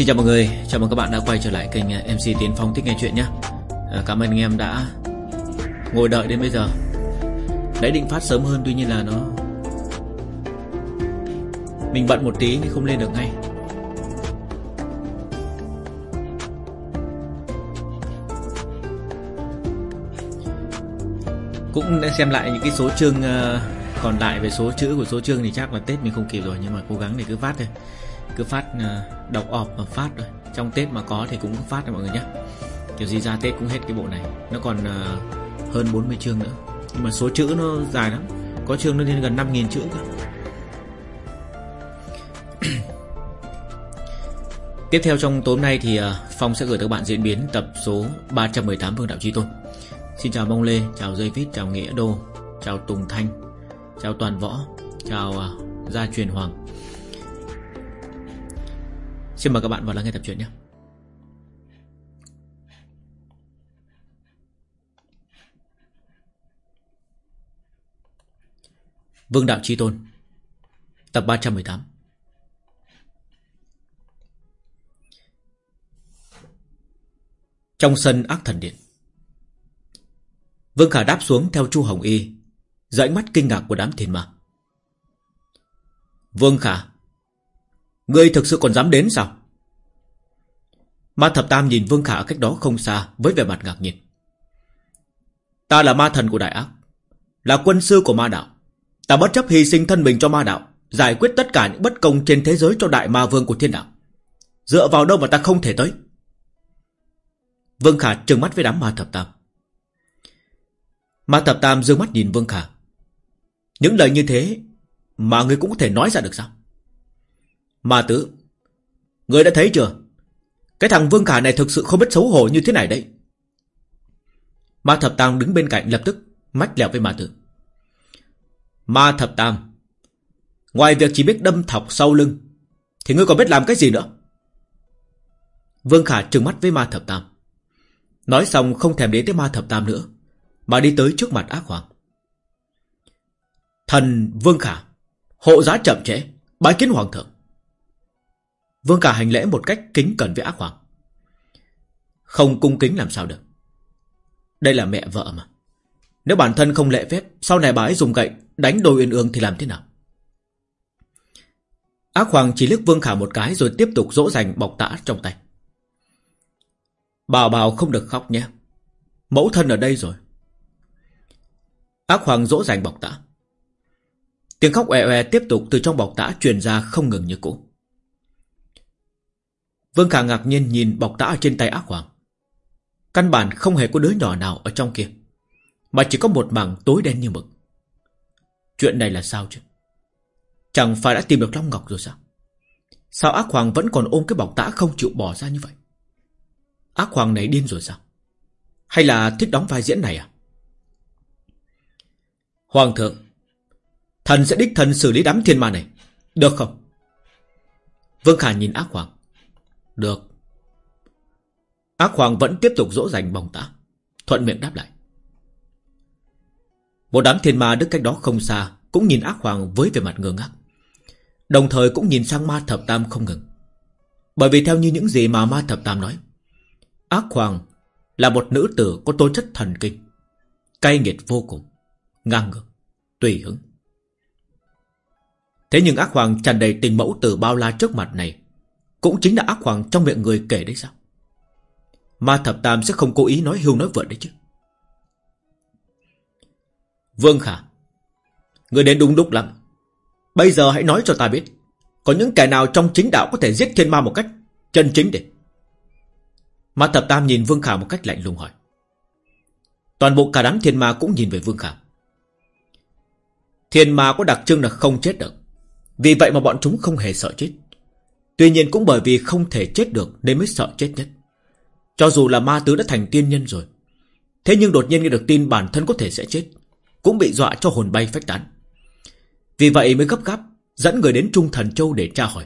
Xin chào mọi người, chào mừng các bạn đã quay trở lại kênh ờ, MC Tiến Phong Thích Nghe Chuyện nhé. À, Cảm ơn anh em đã ngồi đợi đến bây giờ. Đấy định phát sớm hơn tuy nhiên là nó Mình bận một tí nên không lên được ngay. Cũng đã xem lại những cái số chương ờ, còn lại về số chữ của số chương thì chắc là Tết mình không kịp rồi Nhưng mà cố gắng để cứ phát thôi cứ phát ờ, đọc ọp và phát thôi. Trong Tết mà có thì cũng phát rồi mọi người nhé. Kiểu gì ra Tết cũng hết cái bộ này. Nó còn uh, hơn 40 chương nữa. Nhưng mà số chữ nó dài lắm. Có chương nó lên gần 5.000 chữ cơ. Tiếp theo trong tối nay thì ờ, Phong sẽ gửi tới các bạn diễn biến tập số 318 Vương Đạo Chi Tôn. Xin chào Mông Lê, chào Dây Vít, chào Nghĩa Đô, chào Tùng Thanh, chào Toàn Võ, chào Gia Truyền Hoàng. Xin mời các bạn vào lắng nghe tập truyện nhé. Vương Đạo Chi Tôn, Tập 318 Trong sân ác thần điện, Vương Khả đáp xuống theo Chu Hồng Y Giữa mắt kinh ngạc của đám thiền ma. Vương Khả Ngươi thực sự còn dám đến sao? Ma thập tam nhìn Vương Khả cách đó không xa, Với vẻ mặt ngạc nhiên. Ta là ma thần của đại ác, Là quân sư của ma đạo. Ta bất chấp hy sinh thân mình cho ma đạo, Giải quyết tất cả những bất công trên thế giới Cho đại ma vương của thiên đạo. Dựa vào đâu mà ta không thể tới? Vương Khả trừng mắt với đám ma thập tam. Ma thập tam dương mắt nhìn Vương Khả. Những lời như thế Mà người cũng có thể nói ra được sao? Ma tử Người đã thấy chưa? Cái thằng Vương Khả này thực sự không biết xấu hổ như thế này đấy. Ma thập tam đứng bên cạnh lập tức Mách lẹo với ma tử Ma thập tam, Ngoài việc chỉ biết đâm thọc sau lưng, Thì ngươi còn biết làm cái gì nữa? Vương Khả trừng mắt với ma thập tam. Nói xong không thèm đến tới ma thập tam nữa, Mà đi tới trước mặt ác hoàng. Thần Vương Khả, Hộ giá chậm trễ, Bái kiến hoàng thượng. Vương Khả hành lễ một cách kính cẩn với ác hoàng. Không cung kính làm sao được. Đây là mẹ vợ mà. Nếu bản thân không lệ phép, Sau này bà ấy dùng gậy đánh đôi uyên ương thì làm thế nào? Ác hoàng chỉ liếc Vương Khả một cái Rồi tiếp tục dỗ dành bọc tã trong tay. Bảo bảo không được khóc nhé. Mẫu thân ở đây rồi. Ác hoàng dỗ dành bọc tã. Tiếng khóc ẹ e tiếp tục từ trong bọc tã truyền ra không ngừng như cũ. Vương Khả ngạc nhiên nhìn bọc tã trên tay ác hoàng. Căn bản không hề có đứa nhỏ nào ở trong kia. Mà chỉ có một mảng tối đen như mực. Chuyện này là sao chứ? Chẳng phải đã tìm được Long Ngọc rồi sao? Sao ác hoàng vẫn còn ôm cái bọc tã không chịu bỏ ra như vậy? Ác hoàng này điên rồi sao? Hay là thích đóng vai diễn này à? Hoàng thượng, Thần sẽ đích thần xử lý đám thiên ma này Được không? Vương Khả nhìn ác hoàng được. Ác hoàng vẫn tiếp tục dỗ dành bồng tã. Thuận miệng đáp lại. Một đám thiên ma đứng cách đó không xa cũng nhìn ác hoàng với vẻ mặt ngơ ngác. Đồng thời cũng nhìn sang ma thập tam không ngừng. Bởi vì theo như những gì mà ma thập tam nói, ác hoàng là một nữ tử có tố chất thần kinh, cay nghiệt vô cùng, ngang ngược, tùy hứng. Thế nhưng ác hoàng tràn đầy tình mẫu từ bao la trước mặt này cũng chính là ác hoàng trong miệng người kể đấy sao? Ma thập tam sẽ không cố ý nói hưu nói vượt đấy chứ. Vương Khả, Người đến đúng đúc lắm. Bây giờ hãy nói cho ta biết, Có những kẻ nào trong chính đạo có thể giết thiên ma một cách Chân chính để? Ma thập tam nhìn Vương Khả một cách lạnh lùng hỏi. Toàn bộ cả đám thiên ma cũng nhìn về Vương Khả. Thiên ma có đặc trưng là không chết được. Vì vậy mà bọn chúng không hề sợ chết. Tuy nhiên cũng bởi vì không thể chết được Nên mới sợ chết nhất. Cho dù là ma tứ đã thành tiên nhân rồi, Thế nhưng đột nhiên nghe được tin bản thân có thể sẽ chết, Cũng bị dọa cho hồn bay phách tán. Vì vậy mới gấp gáp Dẫn người đến Trung Thần Châu để tra hỏi.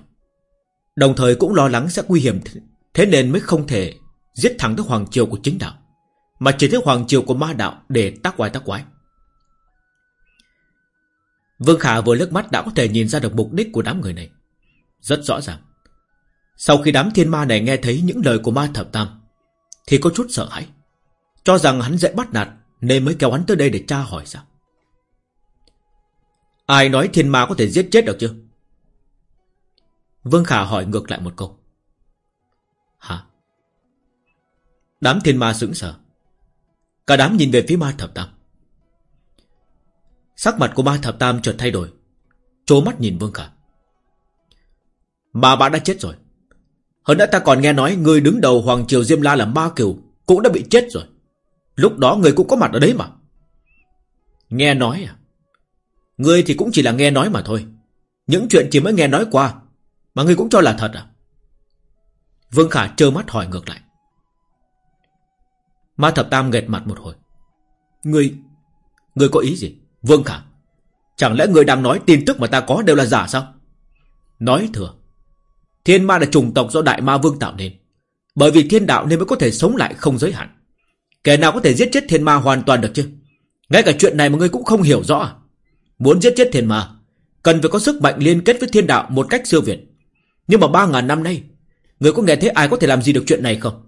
Đồng thời cũng lo lắng sẽ nguy hiểm Thế nên mới không thể Giết thẳng tới Hoàng Triều của chính đạo, Mà chỉ tới Hoàng Triều của ma đạo Để tác quái tác quái. Vương Khả vừa lướt mắt đã có thể nhìn ra được mục đích của đám người này. Rất rõ ràng sau khi đám thiên ma này nghe thấy những lời của ma thập tam, Thì có chút sợ hãi. Cho rằng hắn dễ bắt nạt, Nên mới kéo hắn tới đây để tra hỏi sao? Ai nói thiên ma có thể giết chết được chưa Vương Khả hỏi ngược lại một câu. Hả? Đám thiên ma sững sờ. Cả đám nhìn về phía ma thập tam. Sắc mặt của ma thập tam chợt thay đổi. Trố mắt nhìn Vương Khả. Mà bạn đã chết rồi. Hơn nữa ta còn nghe nói Người đứng đầu Hoàng Triều Diêm La là Ma Kiều, Cũng đã bị chết rồi. Lúc đó người cũng có mặt ở đấy mà. Nghe nói à? Người thì cũng chỉ là nghe nói mà thôi. Những chuyện chỉ mới nghe nói qua, Mà người cũng cho là thật à? Vương Khả trơ mắt hỏi ngược lại. Ma Thập Tam nghệt mặt một hồi. Người Người có ý gì? Vương Khả, Chẳng lẽ người đang nói tin tức mà ta có đều là giả sao? Nói thừa Thiên ma là chủng tộc do Đại Ma Vương tạo nên. Bởi vì thiên đạo nên mới có thể sống lại không giới hạn. Kẻ nào có thể giết chết thiên ma hoàn toàn được chứ? Ngay cả chuyện này mà ngươi cũng không hiểu rõ à? Muốn giết chết thiên ma, Cần phải có sức mạnh liên kết với thiên đạo một cách siêu việt. Nhưng mà ba ngàn năm nay Người có nghe thấy ai có thể làm gì được chuyện này không?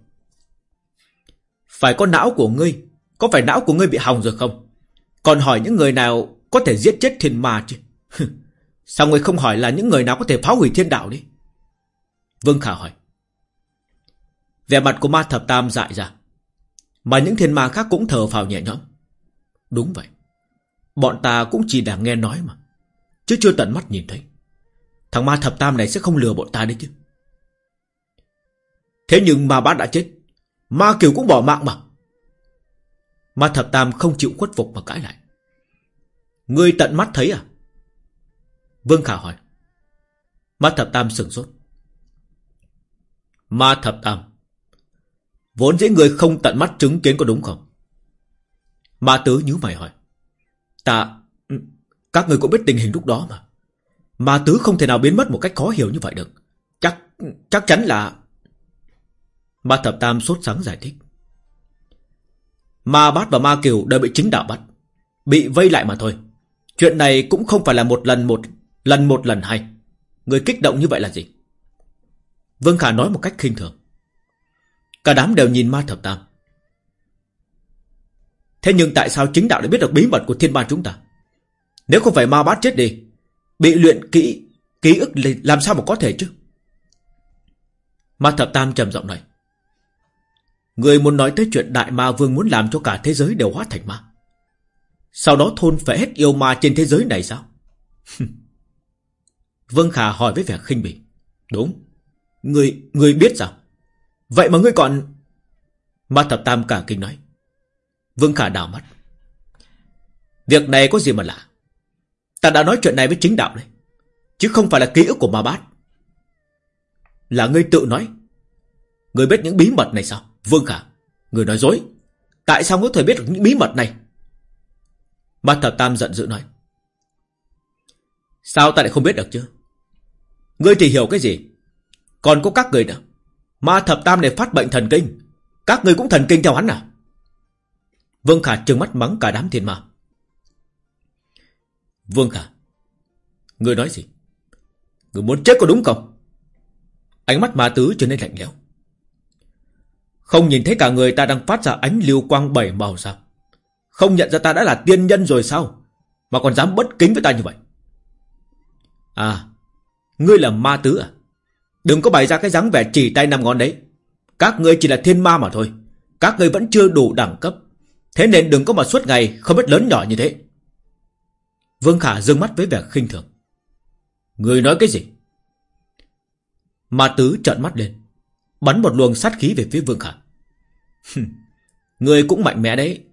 Phải có não của ngươi, Có phải não của ngươi bị hỏng rồi không? Còn hỏi những người nào Có thể giết chết thiên ma chứ? Sao người không hỏi là những người nào có thể phá hủy thiên đạo đi? Vương Khả hỏi. Vẻ mặt của ma thập tam dại ra. Mà những thiên ma khác cũng thở phào nhẹ nhõm. Đúng vậy. Bọn ta cũng chỉ đang nghe nói mà. Chứ chưa tận mắt nhìn thấy. Thằng ma thập tam này sẽ không lừa bọn ta đấy chứ. Thế nhưng ma bát đã chết. Ma kiều cũng bỏ mạng mà. Ma thập tam không chịu khuất phục mà cãi lại. Ngươi tận mắt thấy à? Vương Khả hỏi. Ma thập tam sửng sốt. Ma thập tam. Vốn dĩ người không tận mắt chứng kiến có đúng không? Ma tứ nhíu mày hỏi. Ta ừ, Các người cũng biết tình hình lúc đó mà. Ma tứ không thể nào biến mất một cách khó hiểu như vậy được. Chắc chắc chắn là Ma thập tam sốt sáng giải thích. Ma bát và ma kiều đều bị chính đạo bắt, Bị vây lại mà thôi. Chuyện này cũng không phải là một lần một Lần một lần hai Người kích động như vậy là gì? Vương Khả nói một cách khinh thường. Cả đám đều nhìn ma thập tam. Thế nhưng tại sao chính đạo lại biết được bí mật của thiên ma chúng ta? Nếu không phải ma bát chết đi, Bị luyện kỹ, Ký ức làm sao mà có thể chứ? Ma thập tam trầm giọng nói. Người muốn nói tới chuyện đại ma vương muốn làm cho cả thế giới đều hóa thành ma. Sau đó thôn phải hết yêu ma trên thế giới này sao? Vương Khả hỏi với vẻ khinh bỉ. Đúng. Người, người biết sao? Vậy mà ngươi còn Ma thập tam cả kinh nói. Vương Khả đào mắt. Việc này có gì mà lạ? Ta đã nói chuyện này với chính đạo đấy Chứ không phải là ký ức của ma bát. Là ngươi tự nói. Ngươi biết những bí mật này sao? Vương Khả Ngươi nói dối. Tại sao ngươi có thể biết được những bí mật này? Ma thập tam giận dữ nói. Sao ta lại không biết được chứ? Ngươi thì hiểu cái gì? Còn có các người nữa. Ma thập tam này phát bệnh thần kinh. Các người cũng thần kinh theo hắn à? Vương Khả trừng mắt mắng cả đám thiên ma. Vương Khả, người nói gì? Người muốn chết có đúng không? Ánh mắt ma tứ trở nên lạnh lẽo. Không nhìn thấy cả người ta đang phát ra ánh lưu quang bảy màu sao? Không nhận ra ta đã là tiên nhân rồi sao? Mà còn dám bất kính với ta như vậy? À Ngươi là ma tứ à? Đừng có bày ra cái dáng vẻ chỉ tay năm ngón đấy. Các ngươi chỉ là thiên ma mà thôi. Các ngươi vẫn chưa đủ đẳng cấp. Thế nên đừng có mà suốt ngày không biết lớn nhỏ như thế. Vương Khả dương mắt với vẻ khinh thường. Người nói cái gì? Ma tứ trợn mắt lên. Bắn một luồng sát khí về phía Vương Khả. Người cũng mạnh mẽ đấy.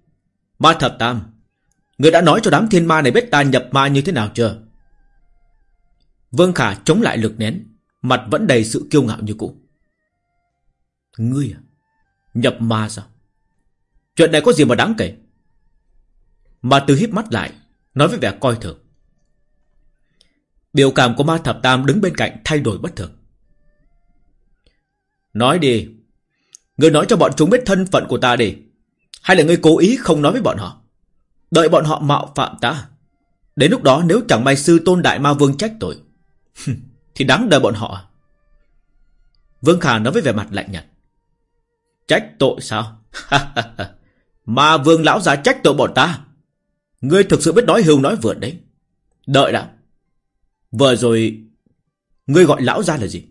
Ma thập tam, Người đã nói cho đám thiên ma này biết ta nhập ma như thế nào chưa? Vương Khả chống lại lực nén. Mặt vẫn đầy sự kiêu ngạo như cũ. Ngươi à? Nhập ma sao? Chuyện này có gì mà đáng kể? Ma Tư híp mắt lại, Nói với vẻ coi thường. Biểu cảm của ma thập tam đứng bên cạnh thay đổi bất thường. Nói đi. Ngươi nói cho bọn chúng biết thân phận của ta đi. Hay là ngươi cố ý không nói với bọn họ? Đợi bọn họ mạo phạm ta. Đến lúc đó nếu chẳng may sư tôn đại ma vương trách tội. Thì đáng đời bọn họ Vương Khả nói với vẻ mặt lạnh nhạt. Trách tội sao? Mà vương lão già trách tội bọn ta. Ngươi thực sự biết nói hưu nói vượn đấy. Đợi đã. Vừa rồi, ngươi gọi lão ra là gì?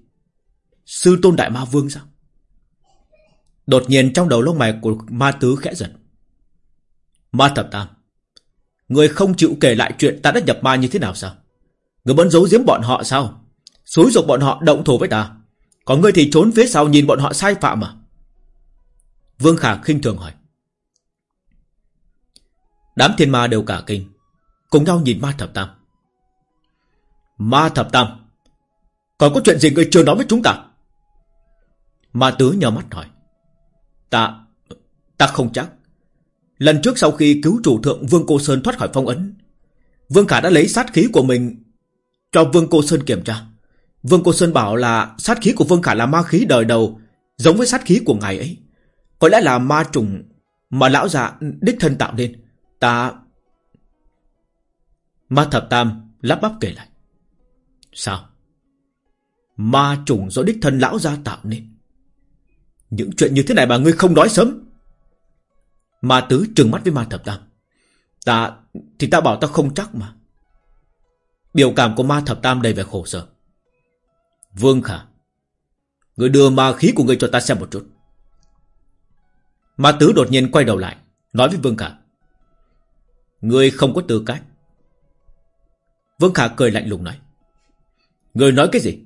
Sư tôn đại ma vương sao? Đột nhiên trong đầu lông mày của ma tứ khẽ giật. Ma thập tam. Ngươi không chịu kể lại chuyện ta đã nhập ma như thế nào sao? Ngươi vẫn giấu giếm bọn họ sao? Xúi dục bọn họ động thủ với ta. Còn ngươi thì trốn phía sau nhìn bọn họ sai phạm mà. Vương Khả khinh thường hỏi. Đám thiên ma đều cả kinh. Cùng nhau nhìn ma thập tam. Ma thập tam. Còn có chuyện gì ngươi chưa nói với chúng ta? Ma tứ nhờ mắt hỏi. Ta... Ta không chắc. Lần trước sau khi cứu chủ thượng Vương Cô Sơn thoát khỏi phong ấn, Vương Khả đã lấy sát khí của mình cho Vương Cô Sơn kiểm tra. Vương Cô Sơn bảo là sát khí của Vương Khả là ma khí đời đầu, giống với sát khí của ngài ấy. Có lẽ là ma trùng mà lão già đích thân tạo nên. Ta... Ma thập tam lắp bắp kể lại. Sao? Ma trùng do đích thân lão gia tạo nên. Những chuyện như thế này mà ngươi không nói sớm. Ma tứ trừng mắt với ma thập tam. Ta... Thì ta bảo ta không chắc mà. Biểu cảm của ma thập tam đầy vẻ khổ sở. Vương Khả. Người đưa ma khí của người cho ta xem một chút. Ma tứ đột nhiên quay đầu lại. Nói với Vương Khả. Người không có tư cách. Vương Khả cười lạnh lùng nói. Người nói cái gì?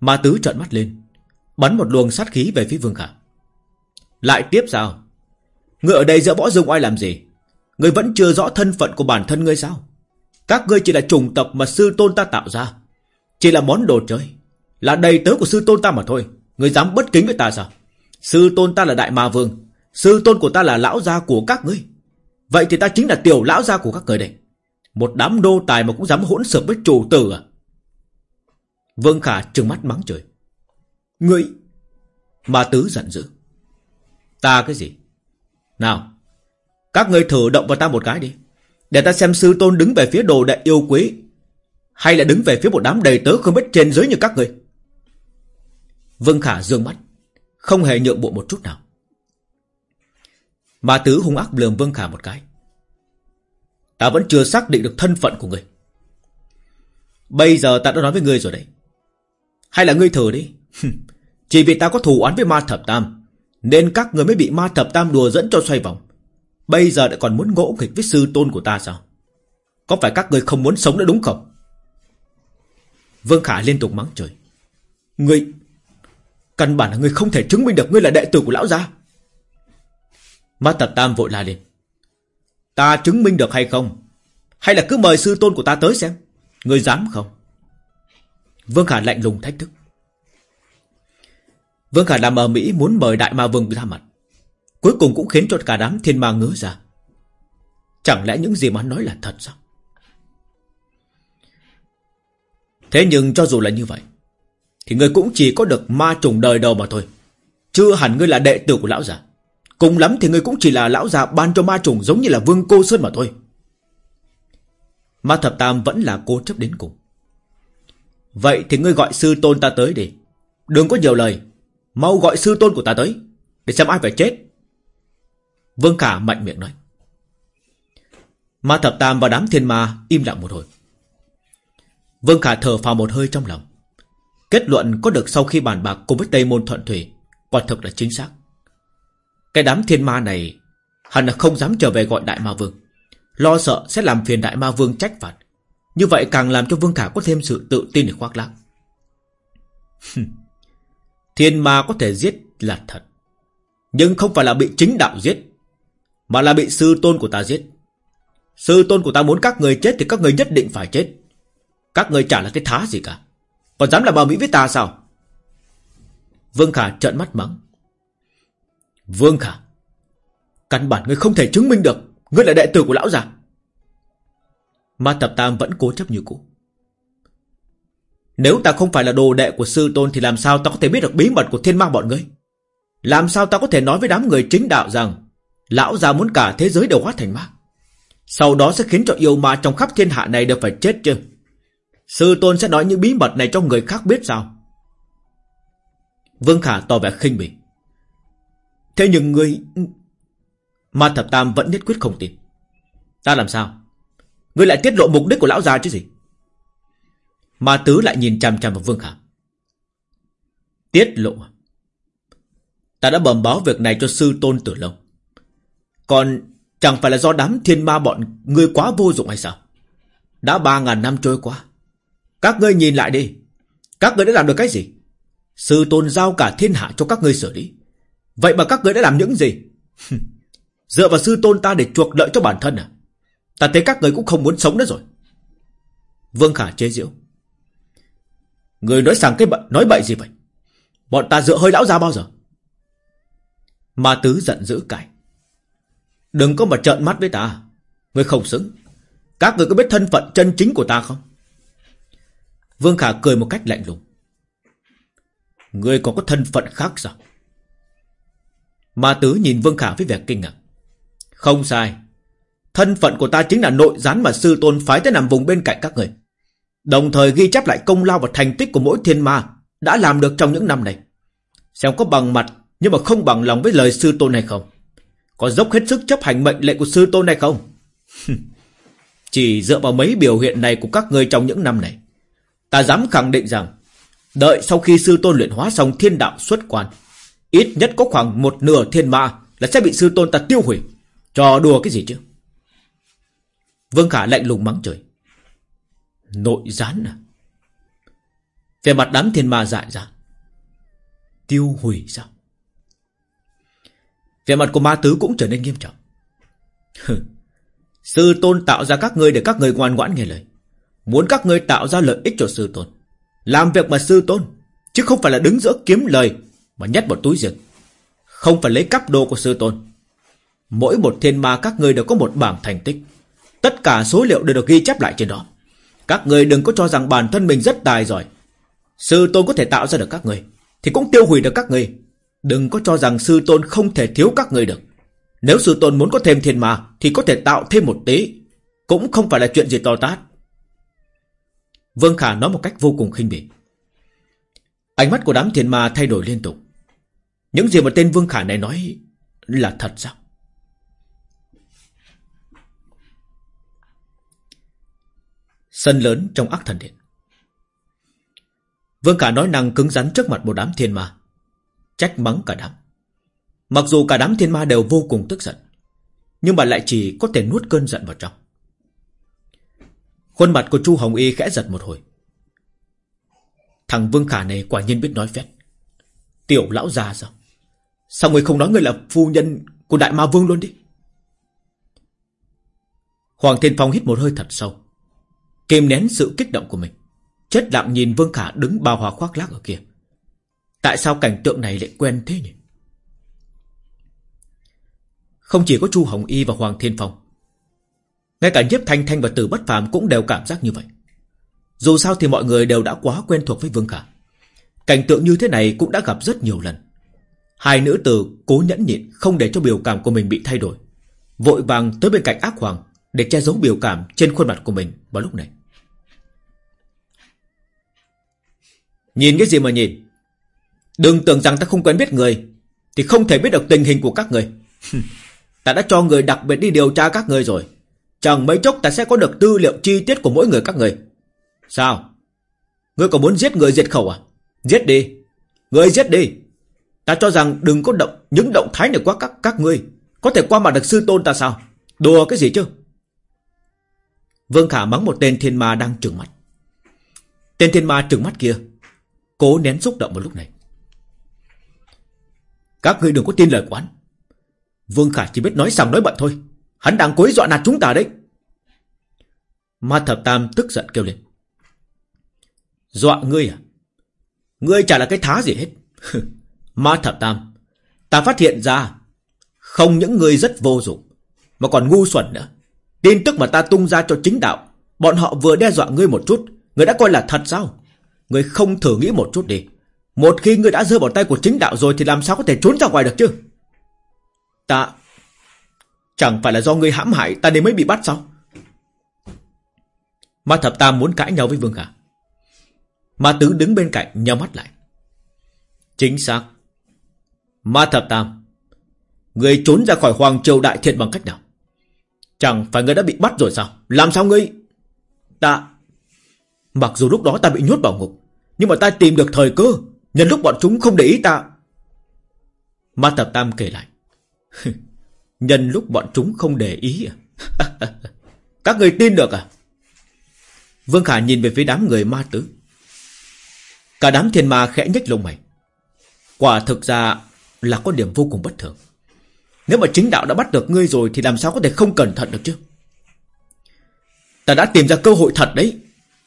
Ma tứ trợn mắt lên. Bắn một luồng sát khí về phía Vương Khả. Lại tiếp sao? người ở đây giữa võ dương oai làm gì? người vẫn chưa rõ thân phận của bản thân ngươi sao? Các ngươi chỉ là trùng tộc mà sư tôn ta tạo ra. Chỉ là món đồ chơi. Là đầy tớ của sư tôn ta mà thôi. người dám bất kính với ta sao? Sư tôn ta là đại ma vương. Sư tôn của ta là lão gia của các ngươi. Vậy thì ta chính là tiểu lão gia của các người đây. Một đám đô tài mà cũng dám hỗn sợ với chủ tử à? Vương Khả trừng mắt mắng trời. Ngươi! Ma Tứ giận dữ. Ta cái gì? Nào! Các ngươi thử động vào ta một cái đi. Để ta xem sư tôn đứng về phía đồ đệ yêu quý. Hay là đứng về phía một đám đầy tớ không biết trên dưới như các người? Vương Khả dương mắt. Không hề nhượng bộ một chút nào. Ma Tứ hung ác lườm Vương Khả một cái. Ta vẫn chưa xác định được thân phận của người. Bây giờ ta đã nói với ngươi rồi đấy. Hay là ngươi thử đi. Chỉ vì ta có thù oán với ma thập tam. Nên các người mới bị ma thập tam đùa dẫn cho xoay vòng. Bây giờ lại còn muốn ngỗ nghịch với sư tôn của ta sao? Có phải các người không muốn sống nữa đúng không? Vương Khả liên tục mắng trời. Ngươi... Căn bản là ngươi không thể chứng minh được ngươi là đệ tử của lão gia. Ma Tật tam vội la lên. Ta chứng minh được hay không? Hay là cứ mời sư tôn của ta tới xem? Ngươi dám không? Vương Khả lạnh lùng thách thức. Vương Khả làm ở Mỹ muốn mời Đại Ma Vương ra mặt. Cuối cùng cũng khiến cho cả đám thiên ma ngứa ra. Chẳng lẽ những gì mà nói là thật sao? Thế nhưng cho dù là như vậy, thì ngươi cũng chỉ có được ma trùng đời đầu mà thôi. Chưa hẳn ngươi là đệ tử của lão già. Cùng lắm thì ngươi cũng chỉ là lão già ban cho ma trùng giống như là vương cô sơn mà thôi. Ma thập tam vẫn là cô chấp đến cùng. Vậy thì ngươi gọi sư tôn ta tới đi. Đừng có nhiều lời. Mau gọi sư tôn của ta tới. Để xem ai phải chết. Vương Khả mạnh miệng nói. Ma thập tam và đám thiên ma im lặng một hồi. Vương Khả thở phào một hơi trong lòng. Kết luận có được sau khi bàn bạc cùng với Tây Môn Thuận Thủy, quả thực là chính xác. Cái đám thiên ma này hẳn là không dám trở về gọi Đại Ma Vương. Lo sợ sẽ làm phiền Đại Ma Vương trách phạt. Như vậy càng làm cho Vương Khả có thêm sự tự tin để khoác lác. thiên ma có thể giết là thật. Nhưng không phải là bị chính đạo giết. Mà là bị sư tôn của ta giết. Sư tôn của ta muốn các người chết thì các người nhất định phải chết. Các người chả là cái thá gì cả. Còn dám làm bờ mỹ với ta sao? Vương Khả trợn mắt mắng. Vương Khả. Căn bản ngươi không thể chứng minh được. Ngươi là đệ tử của lão già. Ma Tập Tam vẫn cố chấp như cũ. Nếu ta không phải là đồ đệ của sư tôn thì làm sao ta có thể biết được bí mật của thiên ma bọn ngươi? Làm sao ta có thể nói với đám người chính đạo rằng lão già muốn cả thế giới đều hóa thành ma? Sau đó sẽ khiến cho yêu ma trong khắp thiên hạ này đều phải chết chứ? Sư tôn sẽ nói những bí mật này cho người khác biết sao? Vương Khả tỏ vẻ khinh bỉ. Thế nhưng ngươi... Ma Thập Tam vẫn nhất quyết không tin. Ta làm sao? Ngươi lại tiết lộ mục đích của lão già chứ gì? Ma Tứ lại nhìn chằm chằm vào Vương Khả. Tiết lộ? Ta đã bẩm báo việc này cho sư tôn từ lâu. Còn chẳng phải là do đám thiên ma bọn ngươi quá vô dụng hay sao? Đã ba ngàn năm trôi qua. Các ngươi nhìn lại đi. Các ngươi đã làm được cái gì? Sư tôn giao cả thiên hạ cho các ngươi xử lý. Vậy mà các ngươi đã làm những gì? Dựa vào sư tôn ta để chuộc lợi cho bản thân à? Ta thấy các ngươi cũng không muốn sống nữa rồi. Vương Khả chế giễu. Người nói rằng cái bậy, nói bậy gì vậy? Bọn ta dựa hơi lão ra bao giờ? Ma Tứ giận dữ cãi. Đừng có mà trợn mắt với ta. Người không xứng. Các người có biết thân phận chân chính của ta không? Vương Khả cười một cách lạnh lùng. Ngươi còn có thân phận khác sao? Ma Tứ nhìn Vương Khả với vẻ kinh ngạc. Không sai. Thân phận của ta chính là nội gián mà sư tôn phái tới nằm vùng bên cạnh các người. Đồng thời ghi chép lại công lao và thành tích của mỗi thiên ma đã làm được trong những năm này. Xem có bằng mặt nhưng mà không bằng lòng với lời sư tôn hay không. Có dốc hết sức chấp hành mệnh lệnh của sư tôn hay không? Chỉ dựa vào mấy biểu hiện này của các người trong những năm này. Ta dám khẳng định rằng, Đợi sau khi sư tôn luyện hóa xong thiên đạo xuất quan, Ít nhất có khoảng một nửa thiên ma Là sẽ bị sư tôn ta tiêu hủy. Trò đùa cái gì chứ? Vương Khả lạnh lùng mắng trời Nội gián à? Về mặt đám thiên ma dại ra. Tiêu hủy sao? Về mặt của ma tứ cũng trở nên nghiêm trọng. Sư tôn tạo ra các ngươi để các ngươi ngoan ngoãn nghe lời. Muốn các ngươi tạo ra lợi ích cho sư tôn. Làm việc mà sư tôn, Chứ không phải là đứng giữa kiếm lời Mà nhét vào túi riêng Không phải lấy cắp đồ của sư tôn. Mỗi một thiên ma các ngươi đều có một bảng thành tích. Tất cả số liệu đều được ghi chép lại trên đó. Các ngươi đừng có cho rằng bản thân mình rất tài giỏi. Sư tôn có thể tạo ra được các ngươi, Thì cũng tiêu hủy được các ngươi. Đừng có cho rằng sư tôn không thể thiếu các ngươi được. Nếu sư tôn muốn có thêm thiên ma, Thì có thể tạo thêm một tí. Cũng không phải là chuyện gì to tát. Vương Khả nói một cách vô cùng khinh bỉ. Ánh mắt của đám thiên ma thay đổi liên tục. Những gì mà tên Vương Khả này nói Là thật sao? Sân lớn trong ác thần điện. Vương Khả nói năng cứng rắn trước mặt một đám thiên ma. Trách mắng cả đám. Mặc dù cả đám thiên ma đều vô cùng tức giận, Nhưng mà lại chỉ có thể nuốt cơn giận vào trong. Khuôn mặt của Chu Hồng Y khẽ giật một hồi. Thằng Vương Khả này quả nhiên biết nói phép Tiểu lão già sao? Sao người không nói người là phu nhân Của Đại Ma Vương luôn đi? Hoàng Thiên Phong hít một hơi thật sâu kiềm nén sự kích động của mình. Chết lặng nhìn Vương Khả đứng bao hòa khoác lác ở kia. Tại sao cảnh tượng này lại quen thế nhỉ? Không chỉ có Chu Hồng Y và Hoàng Thiên Phong ngay cả nhiếp thanh thanh và tử bất phàm cũng đều cảm giác như vậy. Dù sao thì mọi người đều đã quá quen thuộc với Vương Khả. Cảnh tượng như thế này cũng đã gặp rất nhiều lần. Hai nữ tử cố nhẫn nhịn, Không để cho biểu cảm của mình bị thay đổi. Vội vàng tới bên cạnh ác hoàng, Để che giấu biểu cảm trên khuôn mặt của mình vào lúc này. Nhìn cái gì mà nhìn? Đừng tưởng rằng ta không quen biết người, Thì không thể biết được tình hình của các người. Ta đã cho người đặc biệt đi điều tra các người rồi. Chẳng mấy chốc ta sẽ có được tư liệu chi tiết của mỗi người các người. Sao? Ngươi có muốn giết người diệt khẩu à? Giết đi. Ngươi giết đi. Ta cho rằng đừng có động, những động thái này qua các các ngươi. Có thể qua mặt được sư tôn ta sao? Đùa cái gì chứ? Vương Khả mắng một tên thiên ma đang trừng mặt. Tên thiên ma trừng mắt kia. Cố nén xúc động vào lúc này. Các ngươi đừng có tin lời quán. Vương Khả chỉ biết nói sằng nói bậy thôi. Hắn đang cố ý dọa nạt chúng ta đấy. Ma thập tam tức giận kêu lên. Dọa ngươi à? Ngươi chả là cái thá gì hết. Ma thập tam, ta phát hiện ra không những ngươi rất vô dụng, mà còn ngu xuẩn nữa. Tin tức mà ta tung ra cho chính đạo, bọn họ vừa đe dọa ngươi một chút, ngươi đã coi là thật sao? Ngươi không thử nghĩ một chút đi. Một khi ngươi đã rơi vào tay của chính đạo rồi thì làm sao có thể trốn ra ngoài được chứ? Ta, Chẳng phải là do ngươi hãm hại ta nên mới bị bắt sao Ma thập tam muốn cãi nhau với Vương Khả Ma tứ đứng bên cạnh nhau mắt lại Chính xác. Ma Thập Tam, người trốn ra khỏi Hoàng Triều Đại Thiện bằng cách nào? Chẳng phải người đã bị bắt rồi sao? Làm sao ngươi? Ta... Mặc dù lúc đó ta bị nhốt vào ngục, nhưng mà ta tìm được thời cơ, nhân lúc bọn chúng không để ý ta. Ma Thập Tam kể lại. nhân lúc bọn chúng không để ý? À? Các người tin được à? Vương Khả nhìn về phía đám người ma tứ. Cả đám thiên ma khẽ nhếch lông mày. Quả thực ra là có điểm vô cùng bất thường. Nếu mà chính đạo đã bắt được ngươi rồi thì làm sao có thể không cẩn thận được chứ? Ta đã tìm ra cơ hội thật đấy.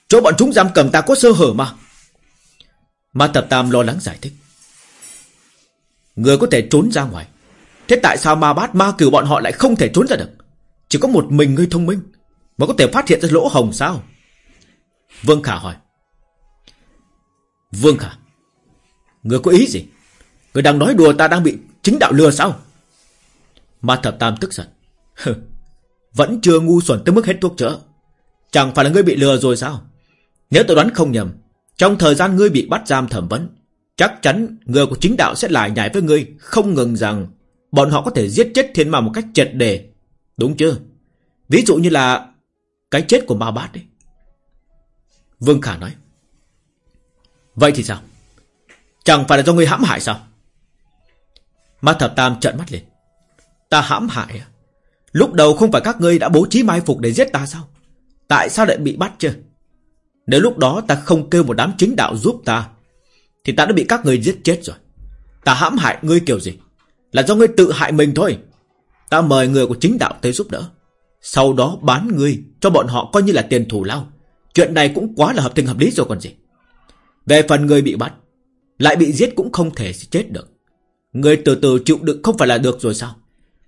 Chỗ bọn chúng giam cầm ta có sơ hở mà. Ma Tập Tam lo lắng giải thích. Người có thể trốn ra ngoài. Thế tại sao ma bát ma cửu bọn họ lại không thể trốn ra được? Chỉ có một mình ngươi thông minh mà có thể phát hiện ra lỗ hồng sao? Vương Khả hỏi. Vương Khả, người có ý gì? Người đang nói đùa ta đang bị chính đạo lừa sao? Ma Thập Tam tức giận. Vẫn chưa ngu xuẩn tới mức hết thuốc chữa. Chẳng phải là ngươi bị lừa rồi sao? Nếu tôi đoán không nhầm, trong thời gian ngươi bị bắt giam thẩm vấn, chắc chắn người của chính đạo sẽ lại nhảy với ngươi, không ngừng rằng bọn họ có thể giết chết thiên ma một cách triệt đề. Đúng chưa? Ví dụ như là cái chết của ma bát đấy. Vương Khả nói. Vậy thì sao? Chẳng phải là do ngươi hãm hại sao? Ma Thập Tam trợn mắt lên. Ta hãm hại à? Lúc đầu không phải các ngươi đã bố trí mai phục để giết ta sao? Tại sao lại bị bắt chứ? Nếu lúc đó ta không kêu một đám chính đạo giúp ta, thì ta đã bị các ngươi giết chết rồi. Ta hãm hại ngươi kiểu gì? Là do ngươi tự hại mình thôi. Ta mời người của chính đạo tới giúp đỡ. Sau đó bán ngươi cho bọn họ coi như là tiền thù lao. Chuyện này cũng quá là hợp tình hợp lý rồi còn gì. Về phần người bị bắt, lại bị giết cũng không thể chết được. Người từ từ chịu đựng không phải là được rồi sao?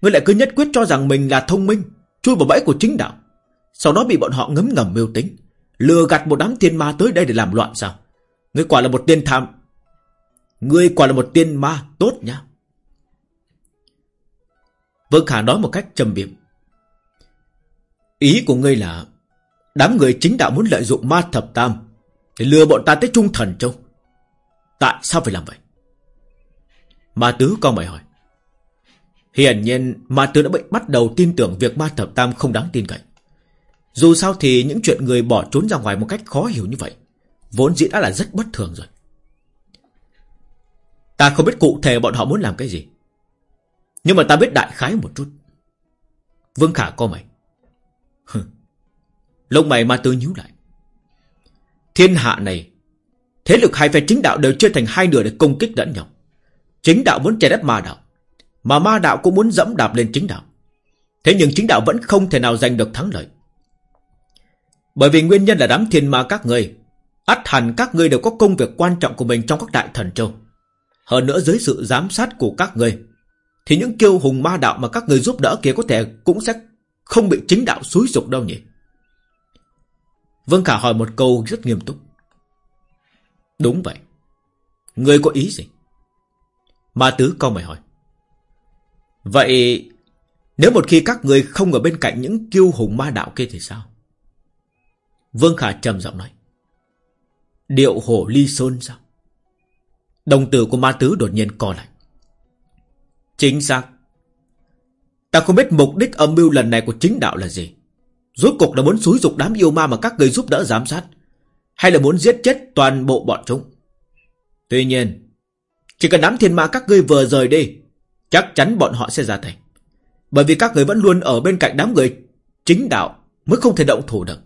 Người lại cứ nhất quyết cho rằng mình là thông minh, chui vào bẫy của chính đạo. Sau đó bị bọn họ ngấm ngầm mưu tính, lừa gạt một đám tiên ma tới đây để làm loạn sao? Người quả là một tiên tham. Người quả là một tiên ma tốt nha. Vương Khả nói một cách trầm biếm. Ý của ngươi là, Đám người chính đạo muốn lợi dụng ma thập tam Để lừa bọn ta tới trung thần châu. Tại sao phải làm vậy? Ma tứ, con mày hỏi. Hiển nhiên, ma tứ đã bị bắt đầu tin tưởng Việc ma thập tam không đáng tin cậy. Dù sao thì những chuyện người bỏ trốn ra ngoài Một cách khó hiểu như vậy, Vốn dĩ đã là rất bất thường rồi. Ta không biết cụ thể bọn họ muốn làm cái gì. Nhưng mà ta biết đại khái một chút Vương Khả co mày Lông mày ma tư nhíu lại. Thiên hạ này, thế lực hai phe chính đạo đều chia thành hai nửa để công kích lẫn nhau. Chính đạo muốn chèn ép ma đạo, mà ma đạo cũng muốn dẫm đạp lên chính đạo. Thế nhưng chính đạo vẫn không thể nào giành được thắng lợi. Bởi vì nguyên nhân là đám thiên ma các ngươi, ắt hẳn các ngươi đều có công việc quan trọng của mình trong các đại thần châu. Hơn nữa dưới sự giám sát của các ngươi, thì những kiêu hùng ma đạo mà các người giúp đỡ kia có thể cũng sẽ không bị chính đạo xúi dục đâu nhỉ. Vương Khả hỏi một câu rất nghiêm túc. Đúng vậy. người có ý gì? Ma Tứ câu mày hỏi. Vậy nếu một khi các người không ở bên cạnh những kiêu hùng ma đạo kia thì sao? Vương Khả trầm giọng nói. Điệu hổ ly sơn sao? Đồng tử của ma tứ đột nhiên co lại. Chính xác. Ta không biết mục đích âm mưu lần này của chính đạo là gì. Rốt cục là muốn xúi dục đám yêu ma mà các người giúp đỡ giám sát, Hay là muốn giết chết toàn bộ bọn chúng? Tuy nhiên, Chỉ cần đám thiên ma các ngươi vừa rời đi, Chắc chắn bọn họ sẽ ra tay. Bởi vì các người vẫn luôn ở bên cạnh đám người Chính đạo Mới không thể động thủ được.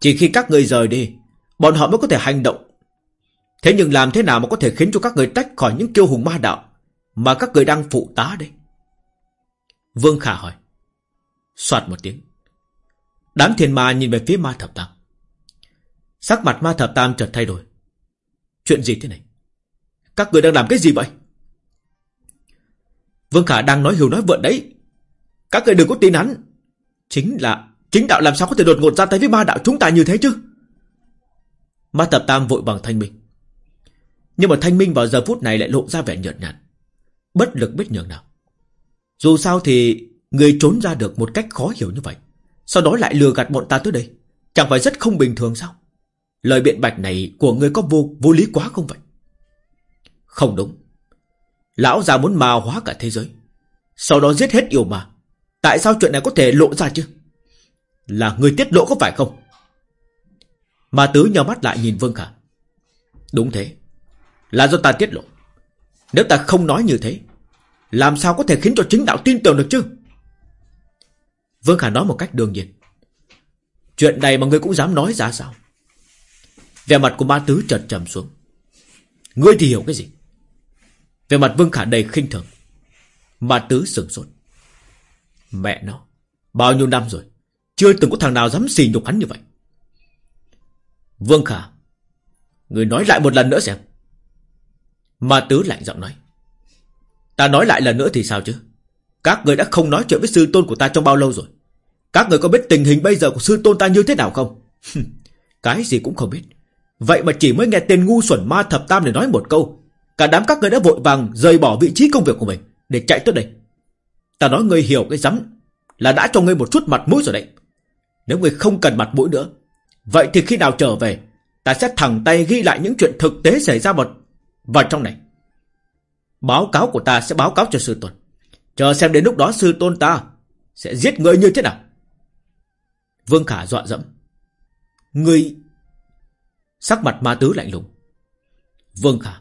Chỉ khi các người rời đi, Bọn họ mới có thể hành động. Thế nhưng làm thế nào mà có thể khiến cho các người tách khỏi những kiêu hùng ma đạo? Mà các người đang phụ tá đấy. Vương Khả hỏi Xoạt một tiếng Đám thiên ma nhìn về phía ma thập tam. Sắc mặt ma thập tam chợt thay đổi. Chuyện gì thế này? Các người đang làm cái gì vậy? Vương Khả đang nói hiểu nói vượn đấy. Các người đừng có tin hắn. Chính là, chính đạo làm sao có thể đột ngột ra tay với ma đạo chúng ta như thế chứ? Ma thập tam vội bằng thanh minh. Nhưng mà thanh minh vào giờ phút này lại lộ ra vẻ nhợt nhạt. Bất lực biết nhường nào. Dù sao thì người trốn ra được một cách khó hiểu như vậy. Sau đó lại lừa gạt bọn ta tới đây, Chẳng phải rất không bình thường sao Lời biện bạch này của người có vô vô lý quá không vậy Không đúng. Lão già muốn ma hóa cả thế giới. Sau đó giết hết yêu mà Tại sao chuyện này có thể lộ ra chứ? Là người tiết lộ có phải không? mà tứ nhau mắt lại nhìn Vương Khả. Đúng thế. Là do ta tiết lộ. Nếu ta không nói như thế, làm sao có thể khiến cho chính đạo tin tưởng được chứ? Vương Khả nói một cách đương nhiên. Chuyện này mà ngươi cũng dám nói ra sao? Về mặt của ma tứ chợt trầm xuống. Ngươi thì hiểu cái gì? Về mặt Vương Khả đầy khinh thường. Ma tứ sừng sốt. Mẹ nó, bao nhiêu năm rồi, chưa từng có thằng nào dám xì nhục hắn như vậy. Vương Khả, người nói lại một lần nữa xem. Ma tứ lạnh giọng nói. Ta nói lại lần nữa thì sao chứ? Các người đã không nói chuyện với sư tôn của ta trong bao lâu rồi. Các người có biết tình hình bây giờ của sư tôn ta như thế nào không? Cái gì cũng không biết. Vậy mà chỉ mới nghe tên ngu xuẩn ma thập tam để nói một câu. Cả đám các người đã vội vàng rời bỏ vị trí công việc của mình để chạy tới đây. Ta nói ngươi hiểu cái rắm là đã cho ngươi một chút mặt mũi rồi đấy. Nếu ngươi không cần mặt mũi nữa, vậy thì khi nào trở về, ta sẽ thẳng tay ghi lại những chuyện thực tế xảy ra vào, vào trong này. Báo cáo của ta sẽ báo cáo cho sư tôn. Chờ xem đến lúc đó sư tôn ta sẽ giết ngươi như thế nào. Vương Khả dọa dẫm. người Sắc mặt ma tứ lạnh lùng. Vương Khả.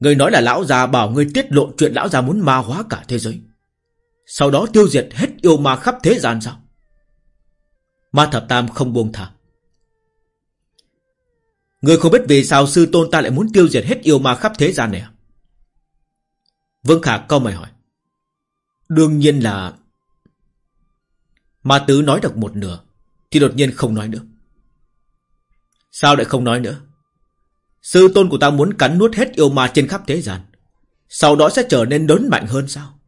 người nói là lão già bảo người tiết lộ chuyện lão già muốn ma hóa cả thế giới. Sau đó tiêu diệt hết yêu ma khắp thế gian sao? Ma thập tam không buông thả người không biết vì sao sư tôn ta lại muốn tiêu diệt hết yêu ma khắp thế gian này à? Vương Khả câu mày hỏi. Đương nhiên là... Ma Tứ nói được một nửa, thì đột nhiên không nói nữa. Sao lại không nói nữa? Sư tôn của ta muốn cắn nuốt hết yêu ma trên khắp thế gian. Sau đó sẽ trở nên lớn mạnh hơn sao?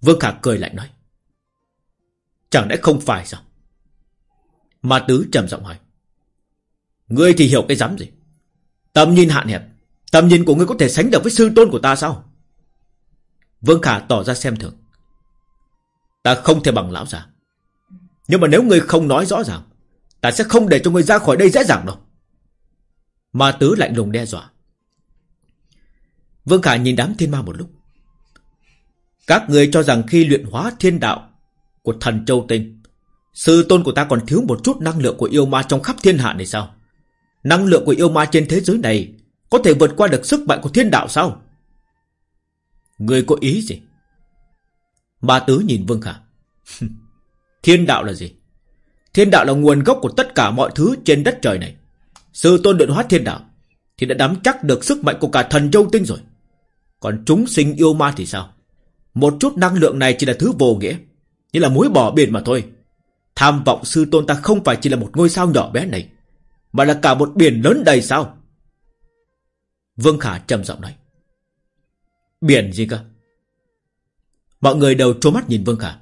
Vương Khả cười lại nói. Chẳng lẽ không phải sao? Ma Tứ trầm giọng hỏi. Ngươi thì hiểu cái dám gì? Tầm nhìn hạn hẹp. Tầm nhìn của ngươi có thể sánh được với sư tôn của ta sao? Vương Khả tỏ ra xem thường. Ta không thể bằng lão già. Nhưng mà nếu ngươi không nói rõ ràng, ta sẽ không để cho ngươi ra khỏi đây dễ dàng đâu. Ma tứ lạnh lùng đe dọa. Vương Khả nhìn đám thiên ma một lúc. Các người cho rằng khi luyện hóa thiên đạo của thần châu tinh, sư tôn của ta còn thiếu một chút năng lượng của yêu ma trong khắp thiên hạ này sao? Năng lượng của yêu ma trên thế giới này có thể vượt qua được sức mạnh của thiên đạo sao? Người có ý gì? Ma tứ nhìn Vương Khả. thiên đạo là gì? Thiên đạo là nguồn gốc của tất cả mọi thứ trên đất trời này. Sư tôn luyện hóa thiên đạo thì đã nắm chắc được sức mạnh của cả thần châu tinh rồi. Còn chúng sinh yêu ma thì sao? Một chút năng lượng này chỉ là thứ vô nghĩa, như là muối bỏ biển mà thôi. Tham vọng sư tôn ta không phải chỉ là một ngôi sao nhỏ bé này, mà là cả một biển lớn đầy sao? Vương Khả trầm giọng nói. Biển gì cơ? Mọi người đều trố mắt nhìn Vương Khả.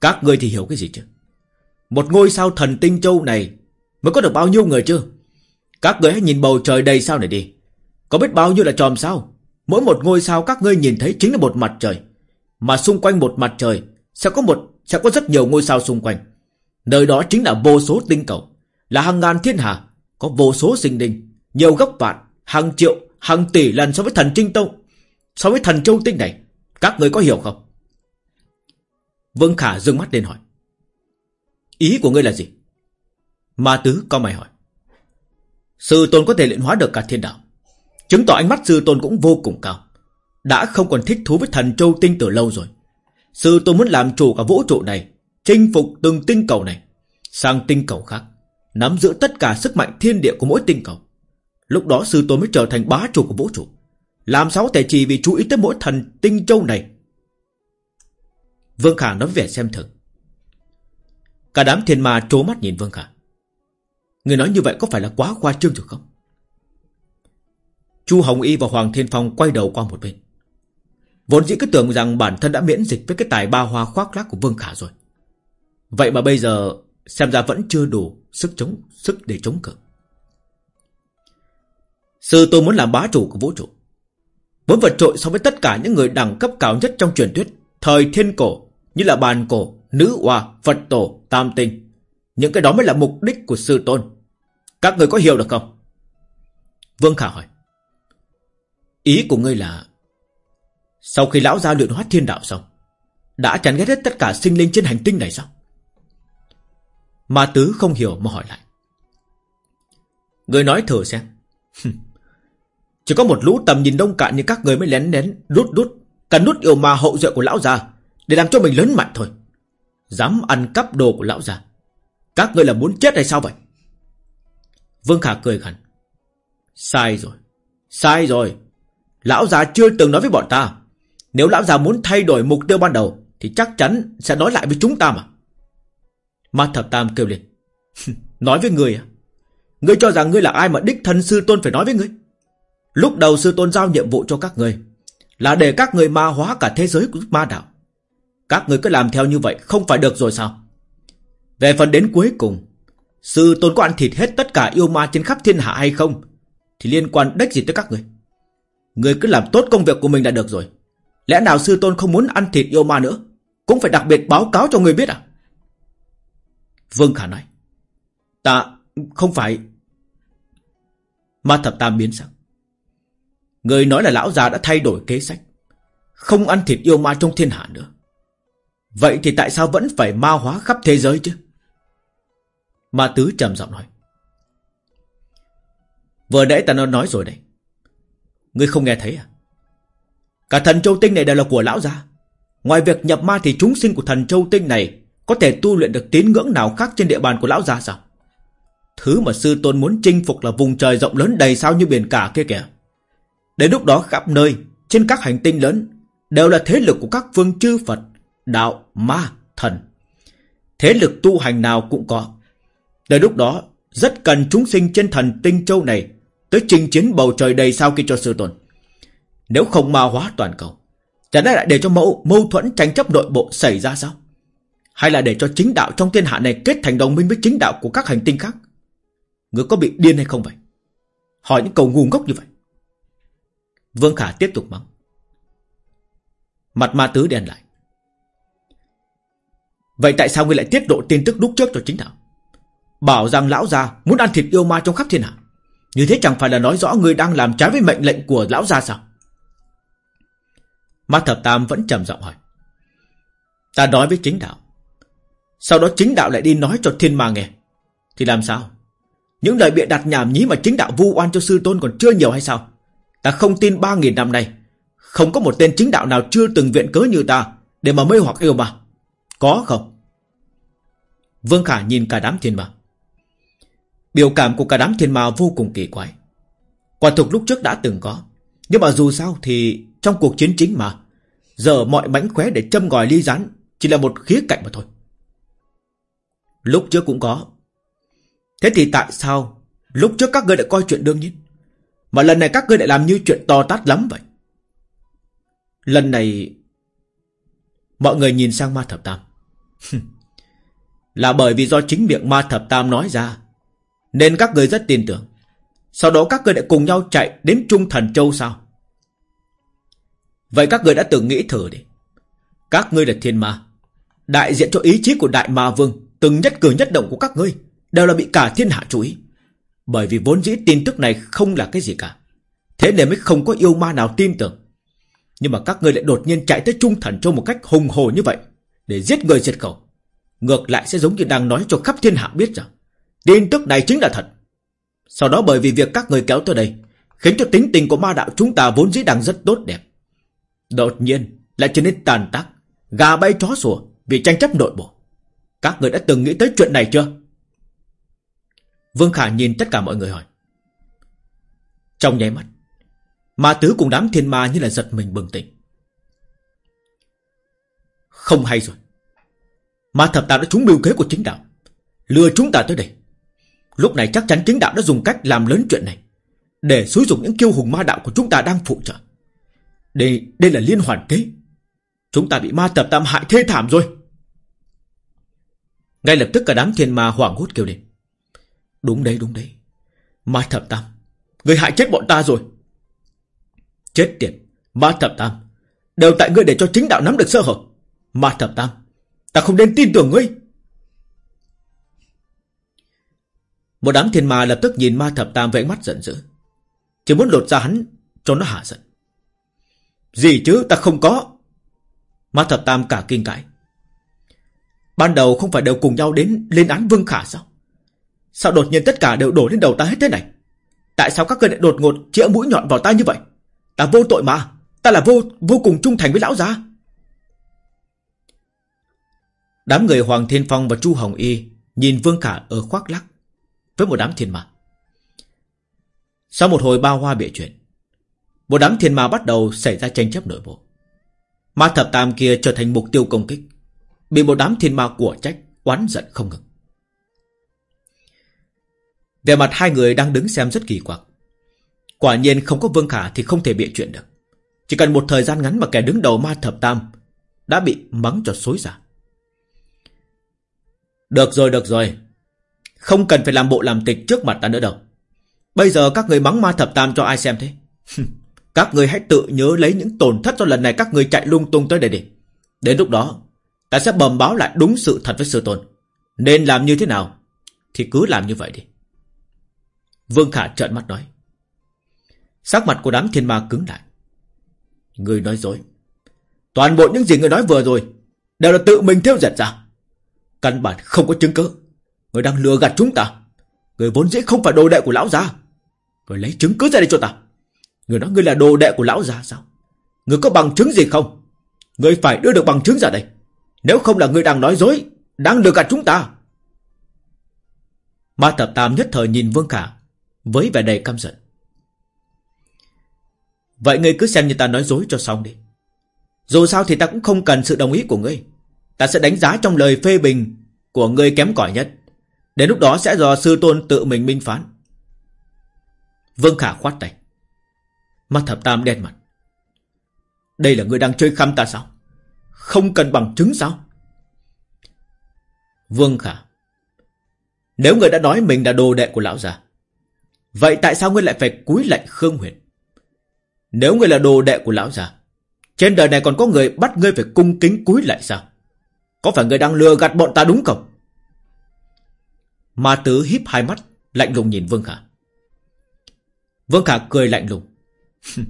Các ngươi thì hiểu cái gì chứ? Một ngôi sao thần tinh châu này mới có được bao nhiêu người chứ? Các ngươi hãy nhìn bầu trời đầy sao này đi. Có biết bao nhiêu là tròm sao? Mỗi một ngôi sao các ngươi nhìn thấy chính là một mặt trời. Mà xung quanh một mặt trời sẽ có một sẽ có rất nhiều ngôi sao xung quanh. Nơi đó chính là vô số tinh cầu, là hàng ngàn thiên hà, có vô số sinh linh, nhiều gấp vạn, hàng triệu, hàng tỷ lần so với thần trinh tông, so với thần châu tinh này. Các người có hiểu không? Vương Khả dừng mắt lên hỏi. Ý của ngươi là gì? Ma Tứ có mày hỏi. Sư tôn có thể luyện hóa được cả thiên đạo. Chứng tỏ ánh mắt sư tôn cũng vô cùng cao. Đã không còn thích thú với thần châu tinh từ lâu rồi. Sư tôn muốn làm chủ cả vũ trụ này, chinh phục từng tinh cầu này, sang tinh cầu khác, nắm giữ tất cả sức mạnh thiên địa của mỗi tinh cầu. Lúc đó sư tôn mới trở thành bá chủ của vũ trụ. Làm sao có thể chỉ vì chú ý tới mỗi thần tinh châu này? Vương Khả nói vẻ xem thường. Cả đám thiên ma trố mắt nhìn Vương Khả. Người nói như vậy có phải là quá khoa trương rồi không? Chu Hồng Y và Hoàng Thiên Phong quay đầu qua một bên. Vốn dĩ cứ tưởng rằng bản thân đã miễn dịch với cái tài ba hoa khoác lác của Vương Khả rồi. Vậy mà bây giờ xem ra vẫn chưa đủ sức chống sức để chống cự. Sư tôi muốn làm bá chủ của vũ trụ. Muốn vượt trội so với tất cả những người đẳng cấp cao nhất trong truyền thuyết Thời thiên cổ Như là bàn cổ, nữ hoa, Phật tổ, tam tinh. Những cái đó mới là mục đích của sư tôn. Các người có hiểu được không? Vương Khả hỏi. Ý của ngươi là Sau khi lão gia luyện hóa thiên đạo xong Đã chán ghét hết tất cả sinh linh trên hành tinh này sao? Ma tứ không hiểu mà hỏi lại. Người nói thử xem. Chỉ có một lũ tầm nhìn đông cạn như các người mới lén lén đút đút, Cần nút yêu ma hậu duệ của lão già Để làm cho mình lớn mạnh thôi. Dám ăn cắp đồ của lão già. Các người là muốn chết hay sao vậy? Vương Khả cười khẳng Sai rồi. Sai rồi. Lão già chưa từng nói với bọn ta. Nếu lão già muốn thay đổi mục tiêu ban đầu Thì chắc chắn sẽ nói lại với chúng ta mà. Ma thập tam kêu lên. Nói với người à? Ngươi cho rằng ngươi là ai mà đích thân sư tôn phải nói với ngươi? Lúc đầu sư tôn giao nhiệm vụ cho các ngươi Là để các người ma hóa cả thế giới của ma đạo. Các người cứ làm theo như vậy, Không phải được rồi sao? Về phần đến cuối cùng, Sư tôn có ăn thịt hết tất cả yêu ma trên khắp thiên hạ hay không Thì liên quan đếch gì tới các người? Người cứ làm tốt công việc của mình là được rồi. Lẽ nào sư tôn không muốn ăn thịt yêu ma nữa, Cũng phải đặc biệt báo cáo cho người biết à? Vương Khả nói. Ta không phải. Ma thập tam biến sắc. Người nói là lão già đã thay đổi kế sách. Không ăn thịt yêu ma trong thiên hạ nữa. Vậy thì tại sao vẫn phải ma hóa khắp thế giới chứ? Ma tứ trầm giọng nói. Vừa nãy ta nó nói rồi đấy Ngươi không nghe thấy à? Cả thần châu tinh này đều là của lão gia Ngoài việc nhập ma thì chúng sinh của thần châu tinh này có thể tu luyện được tín ngưỡng nào khác trên địa bàn của lão gia sao? Thứ mà sư tôn muốn chinh phục là vùng trời rộng lớn đầy sao như biển cả kia kìa. Đến lúc đó khắp nơi Trên các hành tinh lớn Đều là thế lực của các phương chư Phật Đạo, ma, thần. Thế lực tu hành nào cũng có. Đến lúc đó Rất cần chúng sinh trên thần tinh châu này Tới chinh chiến bầu trời đầy sao kia cho sư tôn. Nếu không ma hóa toàn cầu Chẳng lẽ lại để cho mẫu mâu thuẫn tranh chấp nội bộ xảy ra sao? Hay là để cho chính đạo trong thiên hạ này Kết thành đồng minh với chính đạo của các hành tinh khác? Người có bị điên hay không vậy? Hỏi những câu ngu ngốc như vậy. Vương Khả tiếp tục mắng. Mặt ma tứ đen lại. Vậy tại sao ngươi lại tiết lộ tin tức lúc trước cho chính đạo? Bảo rằng lão già muốn ăn thịt yêu ma trong khắp thiên hạ. Như thế chẳng phải là nói rõ ngươi đang làm trái với mệnh lệnh của lão gia sao? Ma thập tam vẫn trầm giọng hỏi. Ta nói với chính đạo sau đó chính đạo lại đi nói cho thiên ma nghe. Thì làm sao? Những lời bịa đặt nhảm nhí mà chính đạo vu oan cho sư tôn còn chưa nhiều hay sao? Ta không tin ba nghìn năm nay, Không có một tên chính đạo nào chưa từng viện cớ như ta Để mà mê hoặc yêu mà Có không? Vương Khả nhìn cả đám thiên ma. Biểu cảm của cả đám thiên ma vô cùng kỳ quái. Quả thực lúc trước đã từng có, Nhưng mà dù sao thì Trong cuộc chiến chính mà, Giờ mọi mánh khóe để châm ngòi ly rán Chỉ là một khía cạnh mà thôi. Lúc trước cũng có. Thế thì tại sao Lúc trước các ngươi đã coi chuyện đương nhiên? Mà lần này các ngươi lại làm như chuyện to tát lắm vậy. Lần này, Mọi người nhìn sang ma thập tam. Là bởi vì do chính miệng ma thập tam nói ra, Nên các người rất tin tưởng. Sau đó các người lại cùng nhau chạy Đến Trung Thần Châu sao? Vậy các người đã từng nghĩ thử đi. Các ngươi là thiên ma, Đại diện cho ý chí của Đại Ma Vương. Từng nhất cử nhất động của các ngươi, Đều là bị cả thiên hạ chú ý. Bởi vì vốn dĩ tin tức này không là cái gì cả. Thế nên mới không có yêu ma nào tin tưởng. Nhưng mà các ngươi lại đột nhiên chạy tới Trung Thần Châu một cách hùng hồ như vậy, Để giết người diệt khẩu. Ngược lại sẽ giống như đang nói cho khắp thiên hạ biết rằng, Tin tức này chính là thật. Sau đó bởi vì việc các người kéo tới đây, Khiến cho tính tình của ma đạo chúng ta vốn dĩ đang rất tốt đẹp. Đột nhiên lại trở nên tàn tác, Gà bay chó sủa Vì tranh chấp nội bộ. Các người đã từng nghĩ tới chuyện này chưa? Vương Khả nhìn tất cả mọi người hỏi. Trong nháy mắt Ma tứ cùng đám thiên ma như là giật mình bừng tỉnh. Không hay rồi. Ma thập ta đã trúng mưu kế của chính đạo Lừa chúng ta tới đây. Lúc này chắc chắn chính đạo đã dùng cách làm lớn chuyện này Để xúi dụng những kiêu hùng ma đạo của chúng ta đang phụ trợ. Đây, đây là liên hoàn kế. Chúng ta bị ma thập tam hại thê thảm rồi. Ngay lập tức cả đám thiên ma hoảng hốt kêu lên. Đúng đấy đúng đấy. Ma thập tam, Người hại chết bọn ta rồi. Chết tiệt, Ma thập tam, Đều tại ngươi để cho chính đạo nắm được sơ hở. Ma thập tam, Ta không nên tin tưởng ngươi. Một đám thiên ma lập tức nhìn ma thập tam với ánh mắt giận dữ. Chỉ muốn lột ra hắn cho nó hạ giận. Gì chứ, ta không có. Ma thập tam cả kinh cãi. Ban đầu không phải đều cùng nhau đến lên án Vương Khả sao? Sao đột nhiên tất cả đều đổ lên đầu ta hết thế này? Tại sao các ngươi lại đột ngột chĩa mũi nhọn vào ta như vậy? Ta vô tội mà. Ta là vô vô cùng trung thành với lão gia. Đám người Hoàng Thiên Phong và Chu Hồng Y Nhìn Vương Khả ở khoác lắc Với một đám thiên ma. Sau một hồi ba hoa bịa chuyện, Một đám thiên ma bắt đầu xảy ra tranh chấp nội bộ. Ma thập tam kia trở thành mục tiêu công kích. Bị một đám thiên ma của trách Oán giận không ngừng. Về mặt hai người đang đứng xem rất kỳ quặc. Quả nhiên không có Vương Khả Thì không thể bịa chuyện được. Chỉ cần một thời gian ngắn mà kẻ đứng đầu ma thập tam Đã bị mắng cho xối xả. Được rồi được rồi. Không cần phải làm bộ làm tịch trước mặt ta nữa đâu. Bây giờ các người mắng ma thập tam cho ai xem thế? Các người hãy tự nhớ lấy những tổn thất do lần này các người chạy lung tung tới đây đi. Đến lúc đó Ta sẽ bầm báo lại đúng sự thật với sư tôn. Nên làm như thế nào Thì cứ làm như vậy đi. Vương Khả trợn mắt nói. Sắc mặt của đám thiên ma cứng lại. Người nói dối. Toàn bộ những gì người nói vừa rồi Đều là tự mình theo giật ra. Căn bản không có chứng cứ. Người đang lừa gạt chúng ta. Người vốn dĩ không phải đồ đệ của lão gia. Người lấy chứng cứ ra đây cho ta. Người nói người là đồ đệ của lão gia sao? Người có bằng chứng gì không? Người phải đưa được bằng chứng ra đây. Nếu không là người đang nói dối, Đang lừa gạt chúng ta. Ma thập tam nhất thời nhìn Vương Khả Với vẻ đầy căm giận. Vậy ngươi cứ xem như ta nói dối cho xong đi. Dù sao thì ta cũng không cần sự đồng ý của ngươi. Ta sẽ đánh giá trong lời phê bình Của ngươi kém cỏi nhất. Đến lúc đó sẽ do sư tôn tự mình minh phán. Vương Khả khoát tay. Mắt thập tam đen mặt. Đây là ngươi đang chơi khăm ta sao? Không cần bằng chứng sao? Vương Khả, Nếu người đã nói mình là đồ đệ của lão già, Vậy tại sao ngươi lại phải cúi lạy Khương Huyền? Nếu ngươi là đồ đệ của lão già, Trên đời này còn có người bắt ngươi phải cung kính cúi lại sao? Có phải ngươi đang lừa gạt bọn ta đúng không? Ma tứ híp hai mắt, Lạnh lùng nhìn Vương Khả. Vương Khả cười lạnh lùng.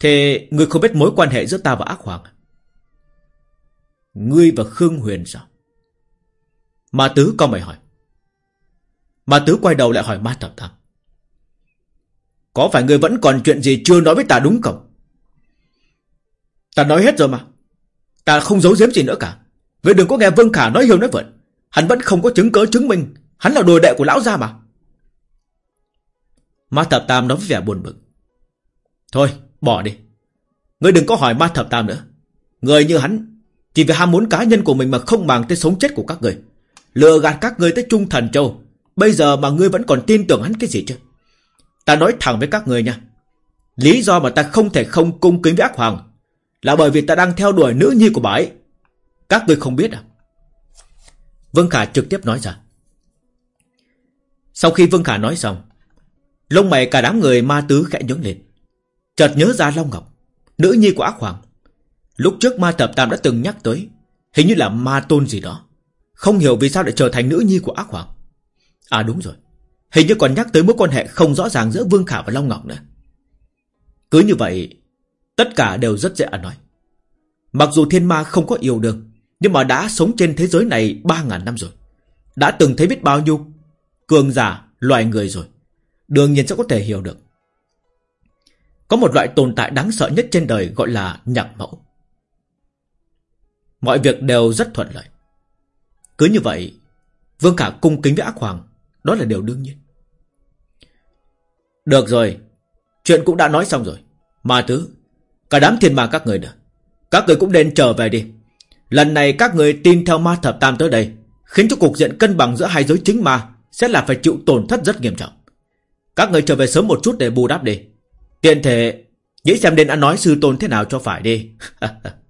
Thế ngươi không biết mối quan hệ giữa ta và ác hoàng? À? Ngươi và Khương Huyền sao Ma tứ có mày hỏi Ma tứ quay đầu lại hỏi ma thập tam. có phải ngươi vẫn còn chuyện gì chưa nói với ta đúng không? Ta nói hết rồi mà. Ta không giấu giếm gì nữa cả. Ngươi đừng có nghe Vương Khả nói hiểu nói vượn. Hắn vẫn không có chứng cớ chứng minh. Hắn là đồ đệ của lão gia mà. Ma Thập Tam nói với vẻ buồn bực. Thôi, bỏ đi. Ngươi đừng có hỏi Ma Thập Tam nữa. Người như hắn, chỉ vì ham muốn cá nhân của mình mà không màng tới sống chết của các người. Lừa gạt các người tới Trung Thần Châu. Bây giờ mà ngươi vẫn còn tin tưởng hắn cái gì chứ? Ta nói thẳng với các người nha. Lý do mà ta không thể không cung kính với ác hoàng là bởi vì ta đang theo đuổi nữ nhi của bà ấy. Các người không biết à? Vương Khả trực tiếp nói ra. Sau khi Vương Khả nói xong, lông mày cả đám người ma tứ khẽ nhướng lên. Chợt nhớ ra Long Ngọc, nữ nhi của ác hoàng. Lúc trước ma thập tam đã từng nhắc tới, hình như là ma tôn gì đó. Không hiểu vì sao lại trở thành nữ nhi của ác hoàng. À đúng rồi. Hình như còn nhắc tới mối quan hệ không rõ ràng giữa Vương Khả và Long Ngọc nữa. Cứ như vậy, tất cả đều rất dễ nói. Mặc dù thiên ma không có yêu đương, nhưng mà đã sống trên thế giới này 3.000 năm rồi. Đã từng thấy biết bao nhiêu cường giả, loài người rồi. Đương nhiên sẽ có thể hiểu được. Có một loại tồn tại đáng sợ nhất trên đời gọi là nhạc mẫu. Mọi việc đều rất thuận lợi. Cứ như vậy, Vương Khả cung kính với ác hoàng, đó là điều đương nhiên. Được rồi, chuyện cũng đã nói xong rồi. Ma tứ, cả đám thiên ma các người nữa. Các người cũng nên trở về đi. Lần này các người tin theo ma thập tam tới đây, khiến cho cục diện cân bằng giữa hai giới chính ma sẽ là phải chịu tổn thất rất nghiêm trọng. Các người trở về sớm một chút để bù đắp đi. Tiện thể, nghĩ xem nên ăn nói sư tôn thế nào cho phải đi.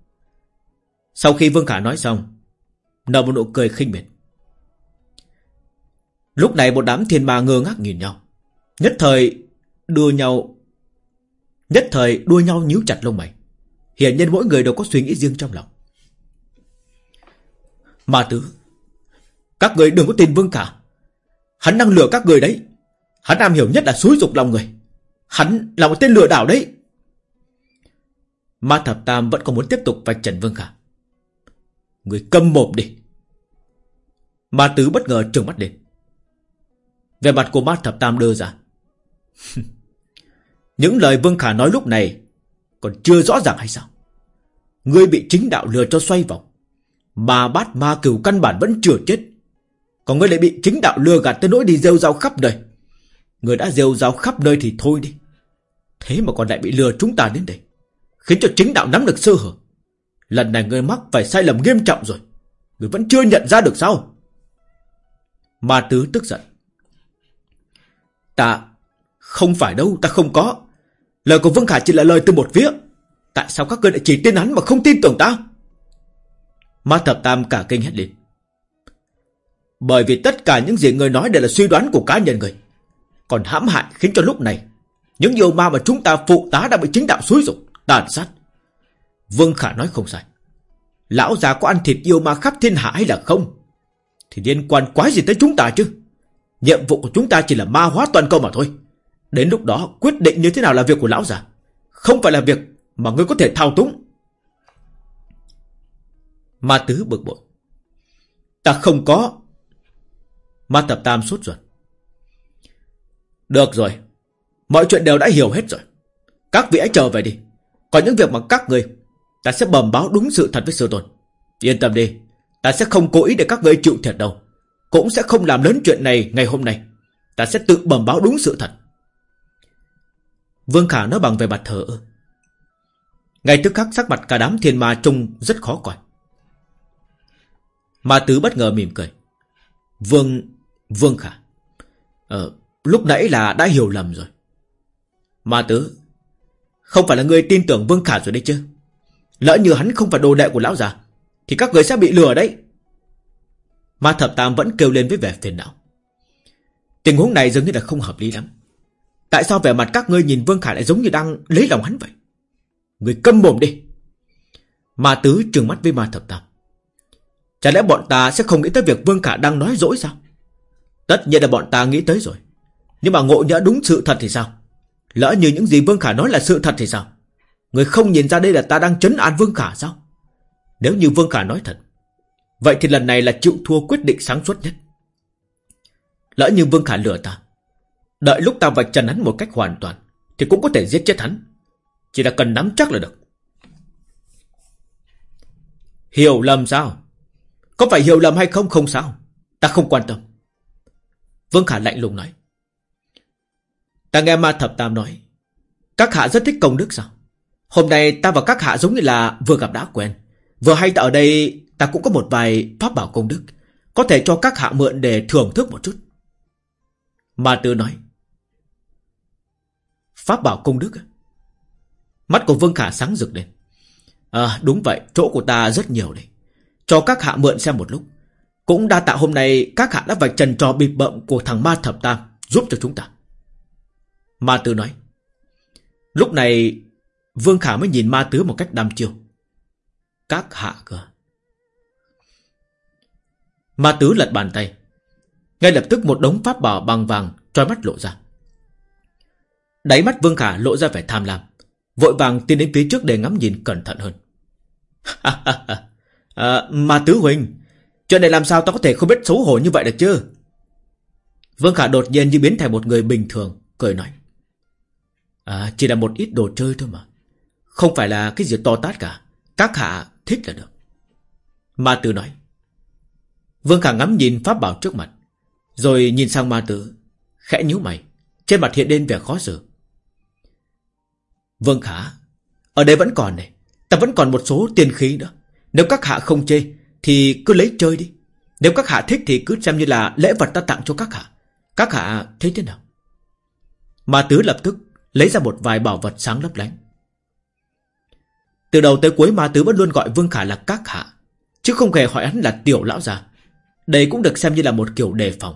Sau khi Vương Khả nói xong, nở một nụ cười khinh miệt. Lúc này một đám thiên ma ngơ ngác nhìn nhau. Nhất thời đua nhau Nhất thời đua nhau nhíu chặt lông mày. Hiện nhiên mỗi người đều có suy nghĩ riêng trong lòng. Ma tứ Các người đừng có tin Vương cả Hắn đang lừa các người đấy. Hắn am hiểu nhất là xúi dục lòng người. Hắn là một tên lừa đảo đấy. Ma Thập Tam vẫn còn muốn tiếp tục vạch trần Vương Khả. Người câm mồm đi. Ma Tứ bất ngờ trừng mắt lên. Về mặt của Ma Thập Tam đưa ra. Những lời Vương Khả nói lúc này Còn chưa rõ ràng hay sao? Ngươi bị chính đạo lừa cho xoay vòng. Mà bát ma cửu căn bản vẫn chưa chết. Còn ngươi lại bị chính đạo lừa gạt tới nỗi đi rêu rao khắp nơi. Ngươi đã rêu rao khắp nơi thì thôi đi. Thế mà còn lại bị lừa chúng ta đến đây, Khiến cho chính đạo nắm được sơ hở. Lần này ngươi mắc phải sai lầm nghiêm trọng rồi. Ngươi vẫn chưa nhận ra được sao? Ma tứ tức giận. Ta Không phải đâu, ta không có. Lời của Vương Khả chỉ là lời từ một phía. Tại sao các ngươi lại chỉ tin hắn mà không tin tưởng ta? Ma thập tam cả kinh hét lên. Bởi vì tất cả những gì người nói đều là suy đoán của cá nhân người. Còn hãm hại khiến cho lúc này, Những yêu ma mà chúng ta phụ tá đã bị chính đạo xúi dục, Tàn sát. Vương Khả nói không sai. Lão già có ăn thịt yêu ma khắp thiên hạ hay là không? Thì liên quan quá gì tới chúng ta chứ? Nhiệm vụ của chúng ta chỉ là ma hóa toàn cầu mà thôi. Đến lúc đó, quyết định như thế nào là việc của lão già? Không phải là việc mà ngươi có thể thao túng. Ma tứ bực bội. Ta không có. Ma tập tam sốt ruột. Được rồi. Mọi chuyện đều đã hiểu hết rồi. Các vị hãy trở về đi. Còn những việc mà các người Ta sẽ bẩm báo đúng sự thật với sư tôn Yên tâm đi Ta sẽ không cố ý để các ngươi chịu thiệt đâu Cũng sẽ không làm lớn chuyện này ngày hôm nay Ta sẽ tự bẩm báo đúng sự thật Vương Khả nói bằng về mặt thở ngay tức khắc sắc mặt cả đám thiên ma trông rất khó coi. Ma tứ bất ngờ mỉm cười. Vương... Vương Khả. Ờ, lúc nãy là đã hiểu lầm rồi. Ma tứ. Không phải là người tin tưởng Vương Khả rồi đấy chứ. Lỡ như hắn không phải đồ đệ của lão già. Thì các người sẽ bị lừa đấy. Ma thập tam vẫn kêu lên với vẻ phiền não. Tình huống này dường như là không hợp lý lắm. Tại sao vẻ mặt các ngươi nhìn Vương khải lại giống như đang lấy lòng hắn vậy? Người câm mồm đi. Ma tứ trừng mắt với ma thập tam. Chả lẽ bọn ta sẽ không nghĩ tới việc Vương Khả đang nói dối sao? Tất nhiên là bọn ta nghĩ tới rồi. Nhưng mà ngộ nhỡ đúng sự thật thì sao? Lỡ như những gì Vương Khả nói là sự thật thì sao? Người không nhìn ra đây là ta đang chấn an Vương Khả sao? Nếu như Vương Khả nói thật, vậy thì lần này là chịu thua quyết định sáng suốt nhất. Lỡ như Vương Khả lừa ta, đợi lúc ta vạch trần hắn một cách hoàn toàn, thì cũng có thể giết chết hắn. Chỉ là cần nắm chắc là được. Hiểu lầm sao? Có phải hiểu lầm hay không không sao? Ta không quan tâm. Vương Khả lạnh lùng nói. Ta nghe ma thập tam nói. Các hạ rất thích công đức sao? Hôm nay ta và các hạ giống như là vừa gặp đã quen. Vừa hay ở đây ta cũng có một vài pháp bảo công đức. Có thể cho các hạ mượn để thưởng thức một chút. Mà tư nói. Pháp bảo công đức? Mắt của Vương Khả sáng rực lên. À đúng vậy, chỗ của ta rất nhiều đấy. Cho các hạ mượn xem một lúc. Cũng đa tạ hôm nay các hạ đã vạch trần trò bịp bợm của thằng ma thập tam giúp cho chúng ta. Ma tư nói. Lúc này Vương Khả mới nhìn Ma Tứ một cách đăm chiêu. Các hạ cơ. Ma Tứ lật bàn tay. Ngay lập tức một đống pháp bảo bằng vàng trói mắt lộ ra. Đáy mắt Vương Khả lộ ra vẻ tham lam. Vội vàng tiến đến phía trước để ngắm nhìn cẩn thận hơn. à, Ma tứ huynh, chuyện này làm sao ta có thể không biết xấu hổ như vậy được chứ? Vương Khả đột nhiên như biến thành một người bình thường, cười nói. À, chỉ là một ít đồ chơi thôi mà. Không phải là cái gì to tát cả. Các hạ thích là được. Ma Tử nói. Vương Khả ngắm nhìn pháp bảo trước mặt. Rồi nhìn sang Ma Tử. Khẽ nhíu mày. Trên mặt hiện lên vẻ khó xử. Vương Khả, ở đây vẫn còn này, ta vẫn còn một số tiền khí nữa. Nếu các hạ không chê, thì cứ lấy chơi đi. Nếu các hạ thích thì cứ xem như là lễ vật ta tặng cho các hạ. Các hạ thấy thế nào? Ma Tứ lập tức lấy ra một vài bảo vật sáng lấp lánh. Từ đầu tới cuối Ma Tứ vẫn luôn gọi Vương Khả là các hạ, chứ không hề hỏi hắn là tiểu lão già. Đây cũng được xem như là một kiểu đề phòng.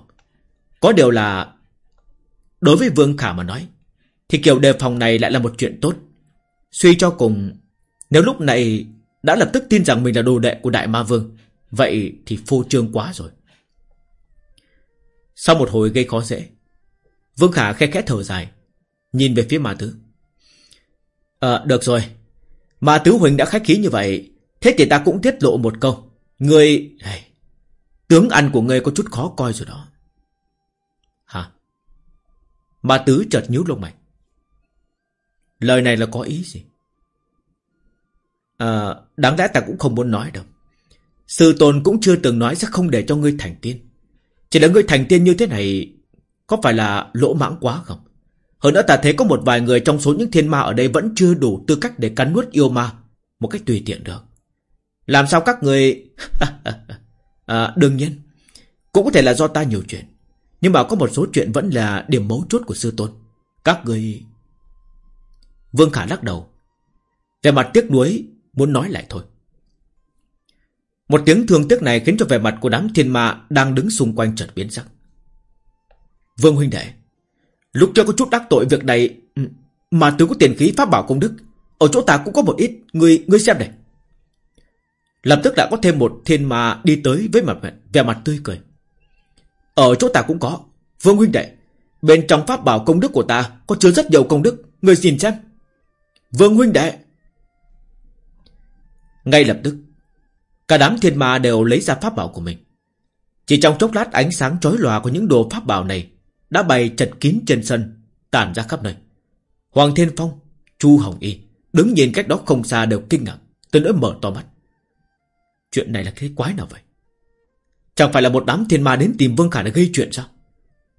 Có điều là đối với Vương Khả mà nói, thì kiểu đề phòng này lại là một chuyện tốt Suy cho cùng Nếu lúc này đã lập tức tin rằng mình là đồ đệ của Đại Ma Vương Vậy thì phô trương quá rồi Sau một hồi gây khó dễ Vương Khả khe khẽ thở dài Nhìn về phía Ma Tứ à, Được rồi mà Tứ Huỳnh đã khách khí như vậy Thế thì ta cũng tiết lộ một câu Người... Tướng ăn của ngươi có chút khó coi rồi đó Hả? Mà Tứ chợt nhíu lông mày Lời này là có ý gì? À, đáng lẽ ta cũng không muốn nói đâu Sư tôn cũng chưa từng nói sẽ không để cho ngươi thành tiên Chỉ là ngươi thành tiên như thế này Có phải là lỗ mãng quá không? Hơn nữa ta thấy có một vài người trong số những thiên ma ở đây Vẫn chưa đủ tư cách để cắn nuốt yêu ma Một cách tùy tiện được. Làm sao các người à, Đương nhiên Cũng có thể là do ta nhiều chuyện. Nhưng mà có một số chuyện vẫn là điểm mấu chốt của sư tôn. Các người Vương Khả lắc đầu. Về mặt tiếc nuối Muốn nói lại thôi. Một tiếng thương tiếc này khiến cho vẻ mặt của đám thiên ma Đang đứng xung quanh chợt biến sắc. Vương huynh đệ Lúc trước có chút đắc tội việc này ừ, Mà tướng có tiền khí pháp bảo công đức. Ở chỗ ta cũng có một ít Ngươi, ngươi xem này. Lập tức đã có thêm một thiên ma đi tới với mặt vẻ mặt tươi cười. Ở chỗ ta cũng có Vương huynh đệ. Bên trong pháp bảo công đức của ta Có chứa rất nhiều công đức. Người nhìn xem. Vương huynh đệ. Ngay lập tức Cả đám thiên ma đều lấy ra pháp bảo của mình. Chỉ trong chốc lát ánh sáng chói lòa của những đồ pháp bảo này đã bày chật kín trên sân, Tản ra khắp nơi. Hoàng Thiên Phong, Chu Hồng Y Đứng nhìn cách đó không xa đều kinh ngạc, Từ nỗi mở to mắt. Chuyện này là cái quái nào vậy? Chẳng phải là một đám thiên ma đến tìm Vương Khả để gây chuyện sao?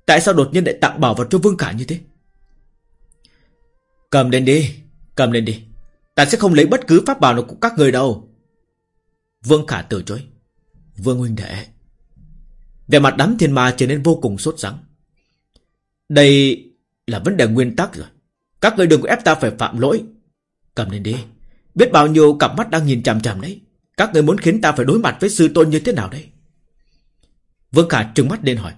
Tại sao đột nhiên lại tặng bảo vật cho Vương Khả như thế? Cầm lên đi, Cầm lên đi. Ta sẽ không lấy bất cứ pháp bảo nào của các người đâu. Vương Khả từ chối. Vương huynh đệ Về mặt đám thiên ma trở nên vô cùng sốt sắng. Đây là vấn đề nguyên tắc rồi. Các người đừng có ép ta phải phạm lỗi. Cầm lên đi. Biết bao nhiêu cặp mắt đang nhìn chằm chằm đấy. Các người muốn khiến ta phải đối mặt với sư tôn như thế nào đây Vương Khả trừng mắt lên hỏi.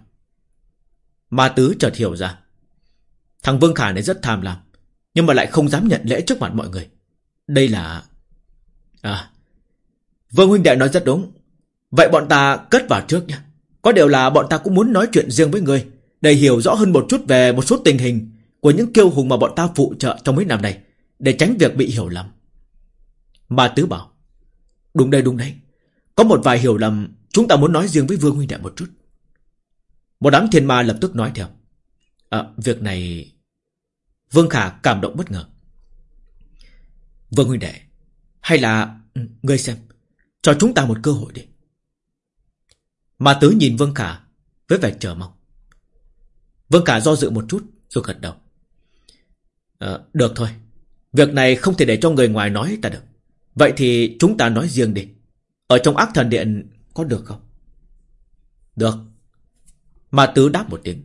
Ma Tứ chợt hiểu ra. Thằng Vương Khả này rất tham lam, nhưng mà lại không dám nhận lễ trước mặt mọi người. Đây là... À... Vương huynh đệ nói rất đúng. Vậy bọn ta cất vào trước nha Có điều là bọn ta cũng muốn nói chuyện riêng với người. Để hiểu rõ hơn một chút về một số tình hình Của những kiêu hùng mà bọn ta phụ trợ trong mấy năm này Để tránh việc bị hiểu lầm Mà Tứ bảo Đúng đây đúng đây Có một vài hiểu lầm Chúng ta muốn nói riêng với Vương huynh đệ một chút Một đám thiên ma lập tức nói theo À việc này Vương Khả cảm động bất ngờ. Vương huynh đệ, hay là ừ, ngươi xem, cho chúng ta một cơ hội đi. Mà tứ nhìn Vương Khả với vẻ chờ mong. Vương Khả do dự một chút rồi gật đầu. À, được thôi, việc này không thể để cho người ngoài nói ta được. Vậy thì chúng ta nói riêng đi. Ở trong ác thần điện có được không? Được. Mà tứ đáp một tiếng.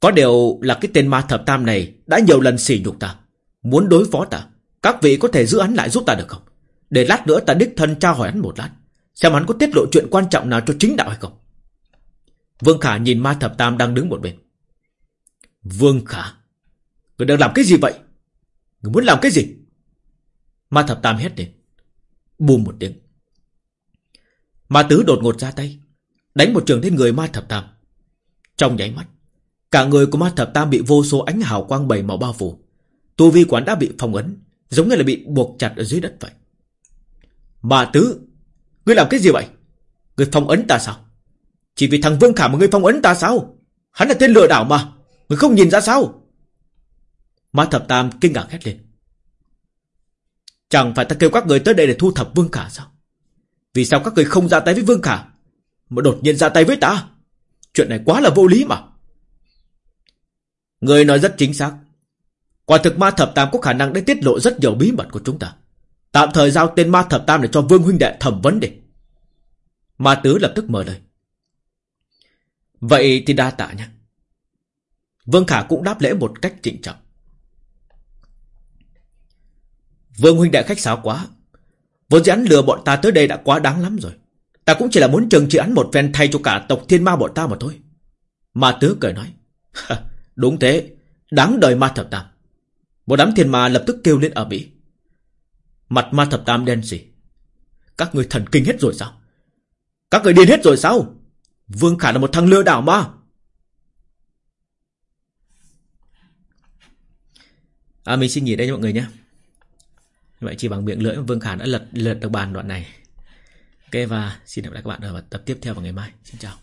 Có điều là cái tên ma thập tam này đã nhiều lần xỉ nhục ta. Muốn đối phó ta. Các vị có thể giữ hắn lại giúp ta được không? Để lát nữa ta đích thân tra hỏi hắn một lát. Xem hắn có tiết lộ chuyện quan trọng nào cho chính đạo hay không. Vương Khả nhìn ma thập tam đang đứng một bên. Vương Khả. Người đang làm cái gì vậy? Người muốn làm cái gì? Ma thập tam hét lên. Bùm một tiếng. Ma tứ đột ngột ra tay. Đánh một trường lên người ma thập tam. Trong nháy mắt. Cả người của ma thập tam bị vô số ánh hào quang bảy màu bao phủ. Tu vi quán đã bị phong ấn, giống như là bị buộc chặt ở dưới đất vậy. Ma tứ, ngươi làm cái gì vậy? Ngươi phong ấn ta sao? Chỉ vì thằng Vương Khả mà ngươi phong ấn ta sao? Hắn là tên lừa đảo mà, ngươi không nhìn ra sao? Ma thập tam kinh ngạc hét lên. Chẳng phải ta kêu các người tới đây để thu thập Vương Khả sao? Vì sao các người không ra tay với Vương Khả, mà đột nhiên ra tay với ta? Chuyện này quá là vô lý mà. Người nói rất chính xác. Quả thực ma thập tam có khả năng để tiết lộ rất nhiều bí mật của chúng ta. Tạm thời giao tên ma thập tam để cho vương huynh đệ thẩm vấn đi. Ma tứ lập tức mở lời. Vậy thì đa tạ nhé. Vương Khả cũng đáp lễ một cách trịnh trọng. Vương huynh đệ khách sáo quá. Vốn dĩ lừa bọn ta tới đây đã quá đáng lắm rồi. Ta cũng chỉ là muốn trừng trị án một phen thay cho cả tộc thiên ma bọn ta mà thôi. Ma tứ cười nói. Đúng thế, đáng đời ma thập tam. Một đám thiên ma lập tức kêu lên ở Mỹ. Mặt ma thập tam đen gì? Các người thần kinh hết rồi sao? Các người điên hết rồi sao? Vương Khả là một thằng lừa đảo mà. À mình xin nghỉ đây mọi người nhé. Vậy chỉ bằng miệng lưỡi Vương Khả đã lật lật được bàn đoạn này Ok, và xin hẹn gặp lại các bạn ở tập tiếp theo vào ngày mai Xin chào